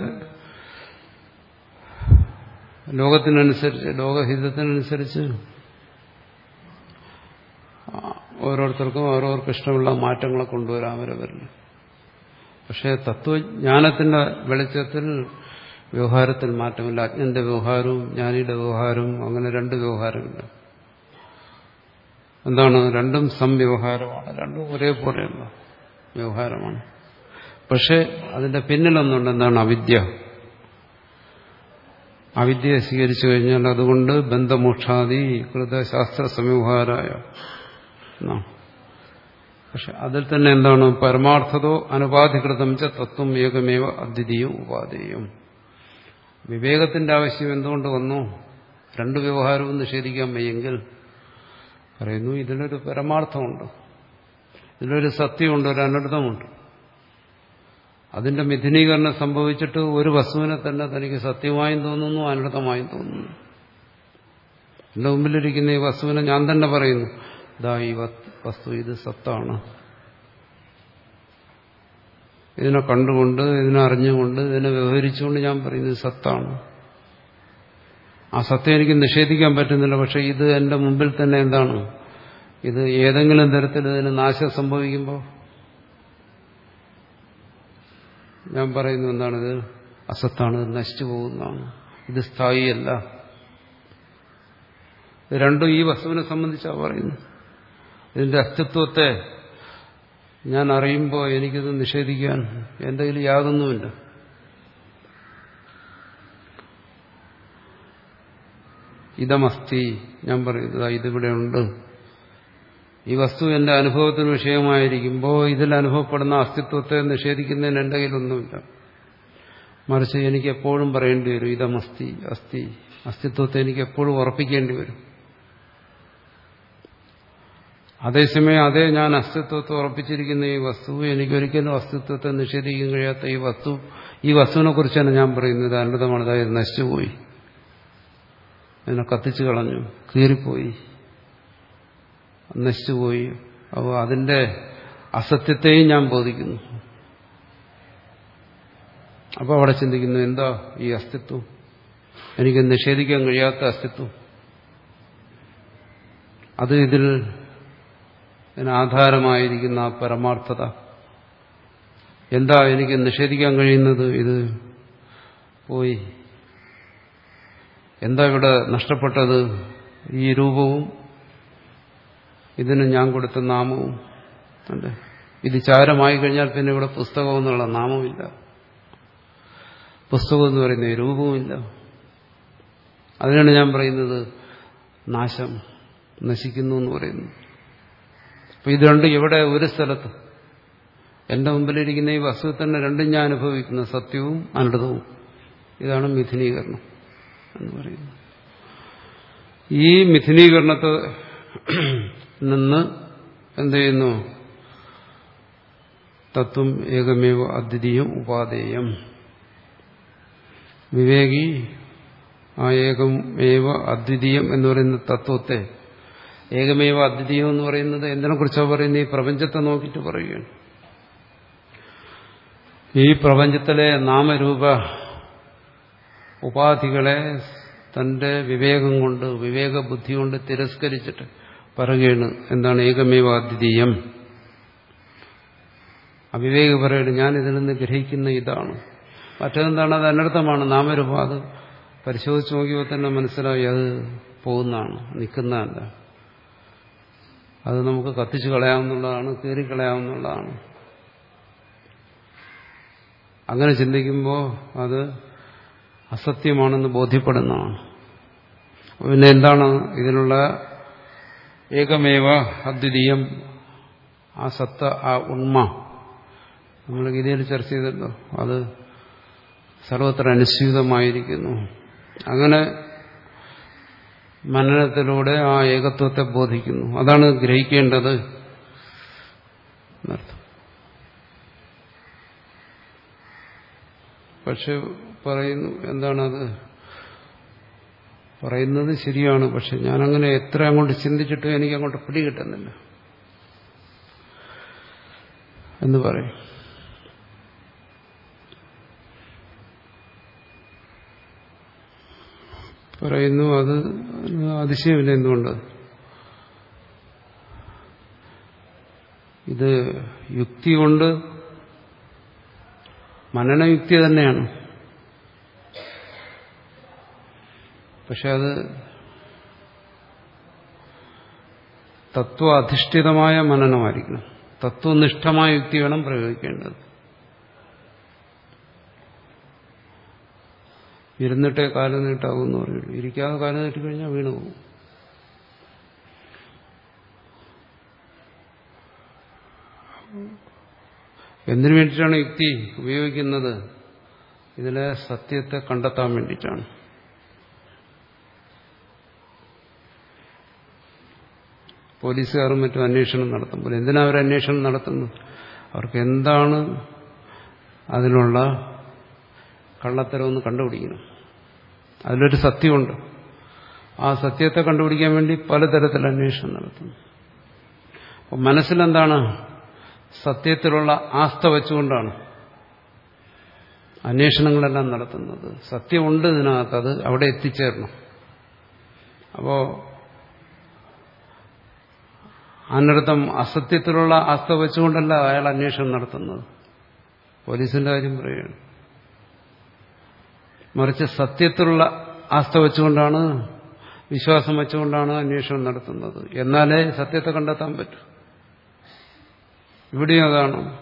ലോകത്തിനനുസരിച്ച് ലോകഹിതത്തിനനുസരിച്ച് ഓരോരുത്തർക്കും ഓരോർക്കും ഇഷ്ടമുള്ള മാറ്റങ്ങളെ കൊണ്ടുവരാൻ വരെ വരില്ല പക്ഷേ തത്വജ്ഞാനത്തിന്റെ വെളിച്ചത്തിൽ വ്യവഹാരത്തിൽ മാറ്റമില്ല. അജ്ഞന്റെ വ്യവഹാരവും ജ്ഞാനിയുടെ വ്യവഹാരവും അങ്ങനെ രണ്ട് വ്യവഹാരമില്ല. എന്താണ്? രണ്ടും സംവ്യവഹാരമാണ്. രണ്ടും ഒരേപോലെയുള്ള വ്യവഹാരമാണ്. പക്ഷെ അതിന്റെ പിന്നിലൊന്നുണ്ട് എന്താണ്? അവിദ്യ. അവിദ്യയെ സ്വീകരിച്ചു കഴിഞ്ഞാൽ അതുകൊണ്ട് ബന്ധമോക്ഷാദി കൃതശാസ്ത്ര സംവ്യവഹാരായ പക്ഷെ അതിൽ തന്നെ എന്താണ്? പരമാർത്ഥതോ അനുപാധികൃതം ച തത്വം ഏകമേവ അദ്വിതീയം ഉപാധേയം. വിവേകത്തിന്റെ ആവശ്യം എന്തുകൊണ്ട് വന്നു? രണ്ട് വ്യവഹാരവും നിഷേധിക്കാൻ വയ്യെങ്കിൽ പറയുന്നു ഇതിനൊരു പരമാർത്ഥമുണ്ട്. ഇതിലൊരു സത്യമുണ്ട് ഒരു അനർത്ഥമുണ്ട്. അതിന്റെ മിഥുനീകരണം സംഭവിച്ചിട്ട് ഒരു വസ്തുവിനെ തന്നെ തനിക്ക് സത്യമായും തോന്നുന്നു അനർത്ഥമായും തോന്നുന്നു. എന്റെ മുമ്പിലിരിക്കുന്ന ഈ വസ്തുവിനെ ഞാൻ തന്നെ പറയുന്നു ഇതാ ഈ വസ്തു ഇത് സത്താണ്. ഇതിനെ കണ്ടുകൊണ്ട് ഇതിനെ അറിഞ്ഞുകൊണ്ട് ഇതിനെ വ്യവഹരിച്ചുകൊണ്ട് ഞാൻ പറയുന്നത് സത്താണ്. ആ സത്യം എനിക്ക് നിഷേധിക്കാൻ പറ്റുന്നില്ല പക്ഷെ ഇത് എന്റെ മുമ്പിൽ തന്നെ എന്താണ്? ഇത് ഏതെങ്കിലും തരത്തിൽ ഇതിന് നാശം സംഭവിക്കുമ്പോൾ ഞാൻ പറയുന്നു എന്താണിത് അസത്താണ് ഇത് നശിച്ചു പോകുന്നതാണ്. ഇത് സ്ഥായിയല്ല. രണ്ടും ഈ വസ്തുവിനെ സംബന്ധിച്ചാണ് പറയുന്നത്. ഇതിന്റെ അസ്തിത്വത്തെ ഞാൻ അറിയുമ്പോൾ എനിക്കിത് നിഷേധിക്കാൻ എന്തെങ്കിലും യാതൊന്നുമില്ല. ഇതമസ്തി. ഞാൻ പറയുന്നത് ഇതിവിടെ ഉണ്ട്. ഈ വസ്തു എന്റെ അനുഭവത്തിന് വിഷയമായിരിക്കുമ്പോൾ ഇതിൽ അനുഭവപ്പെടുന്ന അസ്തിത്വത്തെ നിഷേധിക്കുന്നതിന് എന്റെ കയ്യിലൊന്നുമില്ല. മറിച്ച് എനിക്ക് എപ്പോഴും പറയേണ്ടി വരും ഇതമസ്തി അസ്ഥി അസ്തിത്വത്തെ എനിക്ക് എപ്പോഴും ഉറപ്പിക്കേണ്ടി വരും. അതേസമയം അതേ ഞാൻ അസ്തിത്വത്തെ ഉറപ്പിച്ചിരിക്കുന്ന ഈ വസ്തു എനിക്കൊരിക്കലും അസ്തിത്വത്തെ നിഷേധിക്കാൻ കഴിയാത്ത ഈ വസ്തു ഈ വസ്തുവിനെ കുറിച്ചാണ് ഞാൻ പറയുന്നത്. അനന്തമാണ് അതായത് നശിച്ചുപോയി. അതിനെ കത്തിച്ചു കളഞ്ഞു. കീറിപ്പോയി. നശിച്ചുപോയി. അപ്പോൾ അതിന്റെ അസത്യത്തെയും ഞാൻ ബോധിക്കുന്നു. അപ്പോൾ അവിടെ ചിന്തിക്കുന്നു എന്താ ഈ അസ്തിത്വം? എനിക്ക് നിഷേധിക്കാൻ കഴിയാത്ത അസ്തിത്വം. അത് ഇതിൽ ആധാരമായിരിക്കുന്ന ആ പരമാർത്ഥത. എന്താ എനിക്ക് നിഷേധിക്കാൻ കഴിയുന്നത്? ഇത് പോയി. എന്താ ഇവിടെ നഷ്ടപ്പെട്ടത്? ഈ രൂപവും ഇതിന് ഞാൻ കൊടുത്ത നാമവും. അല്ലേ ഇത് ചാരമായി കഴിഞ്ഞാൽ പിന്നെ ഇവിടെ പുസ്തകം എന്നുള്ള നാമമില്ല പുസ്തകം എന്ന് പറയുന്ന രൂപവുമില്ല. അതിനാണ് ഞാൻ പറയുന്നത് നാശം നശിക്കുന്നു എന്ന് പറയുന്നു അപ്പൊ ഇത് രണ്ടും ഇവിടെ ഒരു സ്ഥലത്ത്. എന്റെ മുമ്പിലിരിക്കുന്ന ഈ വസ്തു തന്നെ രണ്ടും ഞാൻ അനുഭവിക്കുന്ന സത്യവും അനൃതവും ഇതാണ് മിഥുനീകരണം. എന്ന് പറയുന്നു. ഈ മിഥുനീകരണത്തെ നിന്ന് എന്ത് ചെയ്യുന്നു? തത്വം ഏകമേവ അദ്വിതീയം ഉപാധേയം വിവേകി ആ ഏകമേവ അദ്വിതീയം എന്ന് പറയുന്ന തത്വത്തെ ഏകമേവ അദ്വിതീയം എന്ന് പറയുന്നത് എന്തിനെ കുറിച്ചാണ് പറയുന്നത്? ഈ പ്രപഞ്ചത്തെ നോക്കിയിട്ട് പറയുകയാണ്. ഈ പ്രപഞ്ചത്തിലെ നാമരൂപ ഉപാധികളെ തന്റെ വിവേകം കൊണ്ട് വിവേക ബുദ്ധി കൊണ്ട് തിരസ്കരിച്ചിട്ട് പറയുകയാണ് എന്താണ് ഏകമേവ അദ്വിതീയം അവിവേക പറയുന്നത് ഞാൻ ഇതിൽ നിന്ന് ഗ്രഹിക്കുന്ന ഇതാണ്. മറ്റെന്താണ് അത് അനർത്ഥമാണ്. നാമരൂപം അത് പരിശോധിച്ച് നോക്കിയപ്പോൾ തന്നെ മനസ്സിലായി അത് പോകുന്നതാണ് നിൽക്കുന്നതല്ല. അത് നമുക്ക് കത്തിച്ചു കളയാവുന്നതാണ് കീറിക്കളയാവുന്നതാണ് അങ്ങനെ ചിന്തിക്കുമ്പോൾ അത് അസത്യമാണെന്ന് ബോധ്യപ്പെടുന്നതാണ് പിന്നെ എന്താണ് ഇതിനുള്ള ഏകമേവ അദ്വിതീയം? ആ സത്ത ആ ഉണ്മ. നമ്മൾ ഗീതയിൽ ചർച്ച ചെയ്തല്ലോ. അത് സർവത്ര അനുസ്യൂതമായിരിക്കുന്നു. അങ്ങനെ മനനത്തിലൂടെ ആ ഏകത്വത്തെ ബോധിക്കുന്നു. അതാണ് ഗ്രഹിക്കേണ്ടത് പക്ഷെ പറയുന്നു. എന്താണത്? പറയുന്നത് ശരിയാണ് പക്ഷെ ഞാനങ്ങനെ എത്ര അങ്ങോട്ട് ചിന്തിച്ചിട്ടും എനിക്ക് അങ്ങോട്ട് പിടികിട്ടുന്നില്ല. എന്ന് പറയും. പറയുന്നു അത് അതിശയമില്ല എന്തുകൊണ്ട്? ഇത് യുക്തി കൊണ്ട് മനനയുക്തി തന്നെയാണ്. പക്ഷെ അത് തത്വാധിഷ്ഠിതമായ മനനമായിരിക്കണം. തത്വനിഷ്ഠമായ യുക്തി വേണം പ്രയോഗിക്കേണ്ടത്. ഇരുന്നിട്ടേ കാലം നീട്ടാകുമെന്ന് പറയുള്ളൂ. ഇരിക്കാതെ കാലം നീട്ടി കഴിഞ്ഞാൽ വീണു പോകും. എന്തിനു വേണ്ടിയിട്ടാണ് യുക്തി ഉപയോഗിക്കുന്നത്? ഇതിലെ സത്യത്തെ കണ്ടെത്താൻ വേണ്ടിയിട്ടാണ്. പോലീസുകാരും മറ്റും അന്വേഷണം നടത്തുമ്പോൾ എന്തിനാണ് അവർ അന്വേഷണം നടത്തുന്നത്? അവർക്ക് എന്താണ് അതിനുള്ള കള്ളത്തരമെന്ന് കണ്ടുപിടിക്കണം. അതിലൊരു സത്യമുണ്ട്. ആ സത്യത്തെ കണ്ടുപിടിക്കാൻ വേണ്ടി പലതരത്തിൽ അന്വേഷണം നടത്തുന്നു. അപ്പം മനസ്സിലെന്താണ്? സത്യത്തിലുള്ള ആസ്ഥ വെച്ചുകൊണ്ടാണ് അന്വേഷണങ്ങളെല്ലാം നടത്തുന്നത്. സത്യമുണ്ട് ഇതിനകത്ത് അത് അവിടെ എത്തിച്ചേരണം. അപ്പോ അനർത്ഥം അസത്യത്തിലുള്ള ആസ്ഥ വെച്ചുകൊണ്ടല്ല അയാൾ അന്വേഷണം നടത്തുന്നത്. പോലീസിന്റെ കാര്യം പറയുകയാണ്. മറിച്ച് സത്യത്തിലുള്ള ആസ്ഥ വെച്ചുകൊണ്ടാണ് വിശ്വാസം വെച്ചുകൊണ്ടാണ് അന്വേഷണം നടത്തുന്നത്. എന്നാലേ സത്യത്തെ കണ്ടെത്താൻ പറ്റൂ. ഇവിടെയും അതാണ്.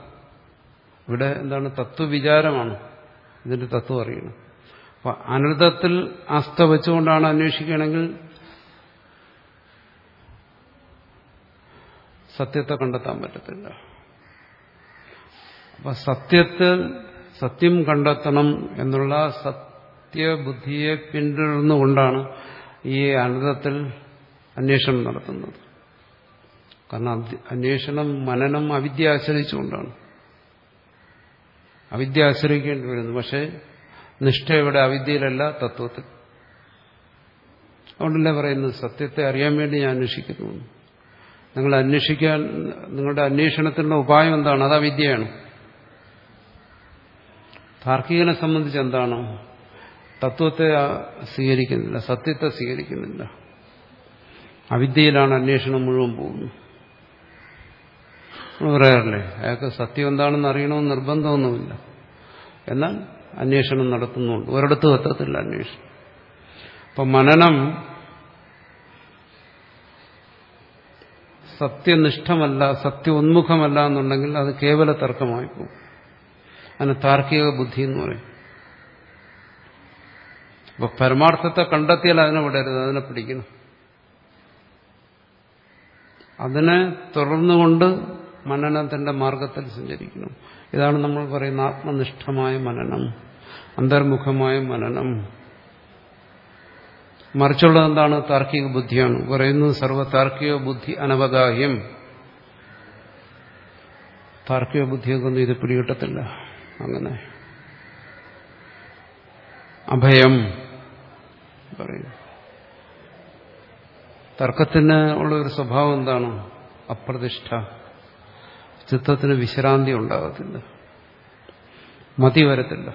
ഇവിടെ എന്താണ്? തത്വവിചാരമാണ്. ഇതിന്റെ തത്വം അറിയണം. അപ്പൊ അനർത്ഥത്തിൽ ആസ്ഥ വെച്ചുകൊണ്ടാണ് അന്വേഷിക്കുകയാണെങ്കിൽ സത്യത്തെ കണ്ടെത്താൻ പറ്റത്തില്ല. അപ്പൊ സത്യത്തിൽ സത്യം കണ്ടെത്തണം എന്നുള്ള സത്യബുദ്ധിയെ പിന്തുടർന്നുകൊണ്ടാണ് ഈ അനന്തത്തിൽ അന്വേഷണം നടത്തുന്നത്. കാരണം അന്വേഷണം മനനം അവിദ്യ ആശ്രയിച്ചുകൊണ്ടാണ്. അവിദ്യ ആശ്രയിക്കേണ്ടി വരുന്നു. പക്ഷേ നിഷ്ഠയുടെ അവിദ്യയിലല്ല തത്വത്തിൽ. അതുകൊണ്ടല്ലേ പറയുന്നത്? സത്യത്തെ അറിയാൻ വേണ്ടി ഞാൻ അന്വേഷിക്കുന്നു നിങ്ങൾ അന്വേഷിക്കാൻ നിങ്ങളുടെ അന്വേഷണത്തിനുള്ള ഉപായം എന്താണ്? അത് അവിദ്യയാണ് താർക്കികനെ സംബന്ധിച്ച് എന്താണ്? തത്വത്തെ സ്വീകരിക്കുന്നില്ല സത്യത്തെ സ്വീകരിക്കുന്നില്ല. അവിദ്യയിലാണ് അന്വേഷണം മുഴുവൻ പോകുന്നത്. പറയാറില്ലേ അയാൾക്ക് സത്യം എന്താണെന്ന് അറിയണമെന്ന് നിർബന്ധമൊന്നുമില്ല. എന്നാൽ അന്വേഷണം നടത്തുന്നുണ്ട്. ഒരിടത്തും എത്തത്തില്ല അന്വേഷണം. അപ്പം മനനം സത്യനിഷ്ഠമല്ല സത്യോന്മുഖമല്ല എന്നുണ്ടെങ്കിൽ അത് കേവല തർക്കമായി പോകും അതിന് താർക്കിക ബുദ്ധി എന്ന് പറയും. അപ്പൊ പരമാർത്ഥത്തെ കണ്ടെത്തിയാൽ അതിനെ വിടരുത് അതിനെ പിടിക്കണം. അതിനെ തുടർന്നുകൊണ്ട് മനനത്തിന്റെ മാർഗത്തിൽ സഞ്ചരിക്കണം. ഇതാണ് നമ്മൾ പറയുന്ന ആത്മനിഷ്ഠമായ മനനം അന്തർമുഖമായ മനനം. മറിച്ചുള്ളത് എന്താണ് താർക്കിക ബുദ്ധിയാണ്. പറയുന്നത് സർവ താർക്കിക ബുദ്ധി അനവഗാഹ്യം. താർക്കിക ബുദ്ധിയൊക്കെ ഒന്നും ഇത് പിടികിട്ടത്തില്ല. അങ്ങനെ. അഭയം പറയും. തർക്കത്തിന് ഉള്ള ഒരു സ്വഭാവം എന്താണ്? അപ്രതിഷ്ഠ. ചിത്തത്തിന് വിശ്രാന്തി ഉണ്ടാകത്തില്ല. മതി വരത്തില്ല.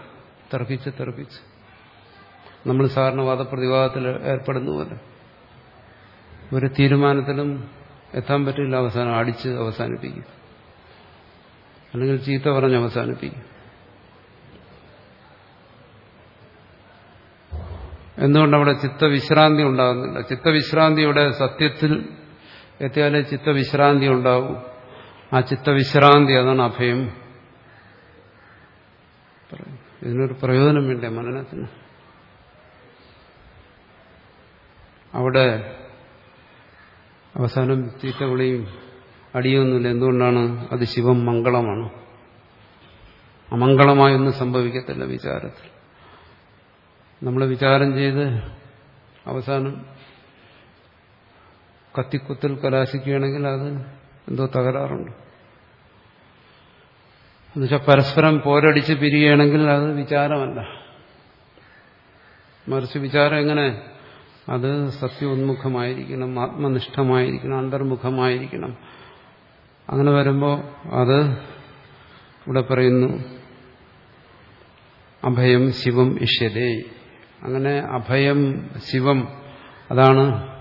തർക്കിച്ച് തർക്കിച്ച്. നമ്മൾ സാധാരണ വാദപ്രതിവാദത്തിൽ ഏർപ്പെടുന്ന പോലെ ഒരു തീരുമാനത്തിലും എത്താൻ പറ്റില്ല അവസാനം അടിച്ച് അവസാനിപ്പിക്കും. അല്ലെങ്കിൽ ചീത്ത പറഞ്ഞ് അവസാനിപ്പിക്കും. എന്തുകൊണ്ട് അവിടെ ചിത്തവിശ്രാന്തി ഉണ്ടാകുന്നില്ല? ചിത്തവിശ്രാന്തിയുടെ സത്യത്തിൽ എത്തിയാലേ ചിത്തവിശ്രാന്തി ഉണ്ടാവും ആ ചിത്തവിശ്രാന്തി അതാണ് അഭയം. ഇതിനൊരു പ്രയോജനം വേണ്ടേ മനനത്തിന് അവിടെ അവസാനം ചീത്തവിളിയും അടിയൊന്നുമില്ല. എന്തുകൊണ്ടാണ്? അത് ശിവം മംഗളമാണ്. അമംഗളമായൊന്നും സംഭവിക്കത്തില്ല വിചാരത്തിൽ. നമ്മൾ വിചാരം ചെയ്ത് അവസാനം കത്തിക്കുത്തിൽ കലാശിക്കുകയാണെങ്കിൽ അത് എന്തോ തകരാറുണ്ട്. എന്നുവെച്ചാൽ പരസ്പരം പോരടിച്ച് പിരിയുകയാണെങ്കിൽ അത് വിചാരമല്ല. മറിച്ച് വിചാരം എങ്ങനെ അത് സത്യോന്മുഖമായിരിക്കണം ആത്മനിഷ്ഠമായിരിക്കണം അന്തർമുഖമായിരിക്കണം. അങ്ങനെ വരുമ്പോൾ അത് ഇവിടെ പറയുന്നു അഭയം ശിവം ഇഷ്യതേ. അങ്ങനെ അഭയം ശിവം അതാണ്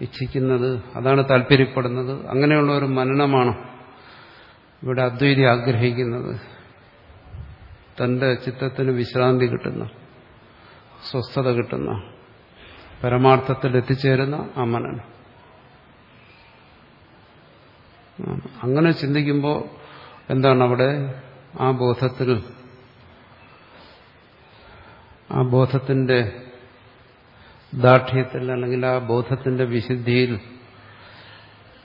ഇച്ഛിക്കുന്നത് അതാണ് താല്പര്യപ്പെടുന്നത്. അങ്ങനെയുള്ള ഒരു മനനമാണ് ഇവിടെ അദ്വൈതി ആഗ്രഹിക്കുന്നത്. തന്റെ ചിത്തത്തിന് വിശ്രാന്തി കിട്ടുന്ന സ്വസ്ഥത കിട്ടുന്ന പരമാർത്ഥത്തിൽ എത്തിച്ചേരുന്ന ആ അങ്ങനെ ചിന്തിക്കുമ്പോൾ എന്താണ് അവിടെ ആ ബോധത്തിൽ ആ ബോധത്തിന്റെ ദാർഢ്യത്തിൽ അല്ലെങ്കിൽ ആ ബോധത്തിന്റെ വിശുദ്ധിയിൽ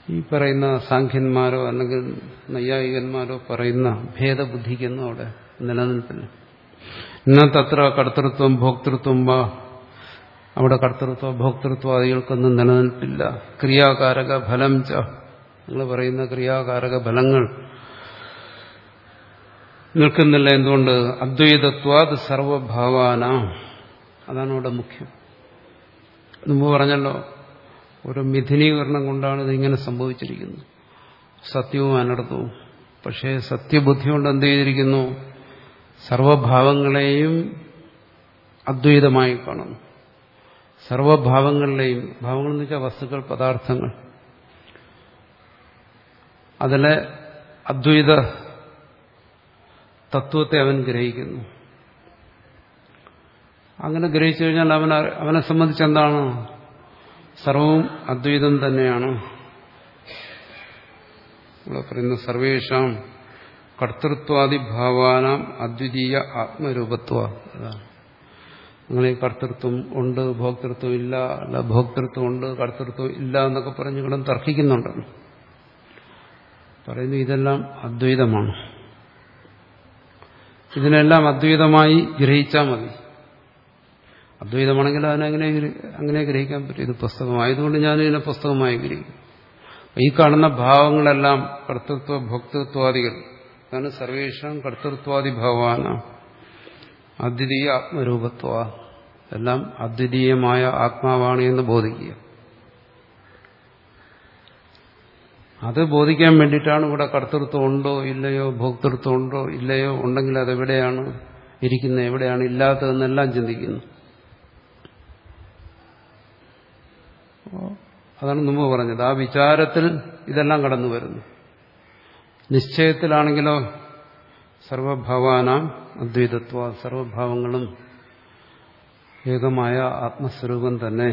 ഈ പറയുന്ന സാഖ്യന്മാരോ അല്ലെങ്കിൽ നൈയായികന്മാരോ പറയുന്ന ഭേദബുദ്ധിക്കൊന്നും അവിടെ നിലനിൽപ്പില്ല. ഇന്ന തത്ര കർത്തൃത്വം ഭോക്തൃത്വം അവിടെ കർത്തൃത്വ ഭോക്തൃത്വാദികൾക്കൊന്നും നിലനിൽപ്പില്ല. ക്രിയാകാരക ഫലം ച. നിങ്ങൾ പറയുന്ന ക്രിയാകാരക ഫലങ്ങൾ നിൽക്കുന്നില്ല എന്തുകൊണ്ട്? അദ്വൈതത്വാത് സർവഭാവാന. അതാണ് ഇവിടെ മുഖ്യം. മുമ്പ് പറഞ്ഞല്ലോ ഒരു മിഥുനീകരണം കൊണ്ടാണ് ഇതിങ്ങനെ സംഭവിച്ചിരിക്കുന്നത്. സത്യവും അനർത്ഥവും. പക്ഷേ സത്യബുദ്ധി കൊണ്ട് എന്ത് ചെയ്തിരിക്കുന്നു? സർവഭാവങ്ങളെയും അദ്വൈതമായി കാണുന്നു. സർവഭാവങ്ങളിലെയും ഭാവങ്ങൾ എന്ന് വെച്ചാൽ വസ്തുക്കൾ പദാർത്ഥങ്ങൾ. അതിലെ അദ്വൈത തത്വത്തെ അവൻ ഗ്രഹിക്കുന്നു. അങ്ങനെ ഗ്രഹിച്ചു കഴിഞ്ഞാൽ അവൻ അവനെ സംബന്ധിച്ച് എന്താണ്? സർവവും അദ്വൈതം തന്നെയാണ്. പറയുന്ന സർവേഷാം കർത്തൃത്വാദിഭാവാനാം അദ്വിതീയ ആത്മരൂപത്വ. അതാണ്. അങ്ങനെ കർത്തൃത്വം ഉണ്ട് ഭോക്തൃത്വം ഇല്ല അല്ല ഭോക്തൃത്വം ഉണ്ട് കർത്തൃത്വം ഇല്ല എന്നൊക്കെ പറഞ്ഞ് ഇവിടെ തർക്കിക്കുന്നുണ്ട്. പറയുന്നു ഇതെല്ലാം അദ്വൈതമാണ്. ഇതിനെല്ലാം അദ്വൈതമായി ഗ്രഹിച്ചാൽ മതി. അദ്വൈതമാണെങ്കിൽ അതിനെങ്ങനെ അങ്ങനെ ഗ്രഹിക്കാൻ പറ്റും. ഇത് പുസ്തകമായതുകൊണ്ട് ഞാൻ ഇതിനെ പുസ്തകമായി ഗ്രഹിക്കും. ഈ കാണുന്ന ഭാവങ്ങളെല്ലാം കർത്തൃത്വ ഭോക്തൃത്വാദികൾ. അതാണ് സർവേഷാം കർത്തൃത്വാദി ഭാവാന അദ്വിതീയ ആത്മരൂപത്വ. എല്ലാം അദ്വിതീയമായ ആത്മാവാണ് എന്ന് ബോധിക്കുക. അത് ബോധിക്കാൻ വേണ്ടിയിട്ടാണ് ഇവിടെ കർത്തൃത്വം ഉണ്ടോ ഇല്ലയോ ഭോക്തൃത്വം ഉണ്ടോ ഇല്ലയോ ഉണ്ടെങ്കിൽ അതെവിടെയാണ് ഇരിക്കുന്നത് എവിടെയാണ് ഇല്ലാത്തതെന്നെല്ലാം ചിന്തിക്കുന്നു. അതാണ് മുമ്പ് പറഞ്ഞത്. ആ വിചാരത്തിൽ ഇതെല്ലാം കടന്നു വരുന്നു നിശ്ചയത്തിലാണെങ്കിലോ സർവഭാവാനാം അദ്വൈതത്വ സർവഭാവങ്ങളും ഏകമായ ആത്മസ്വരൂപം തന്നെ.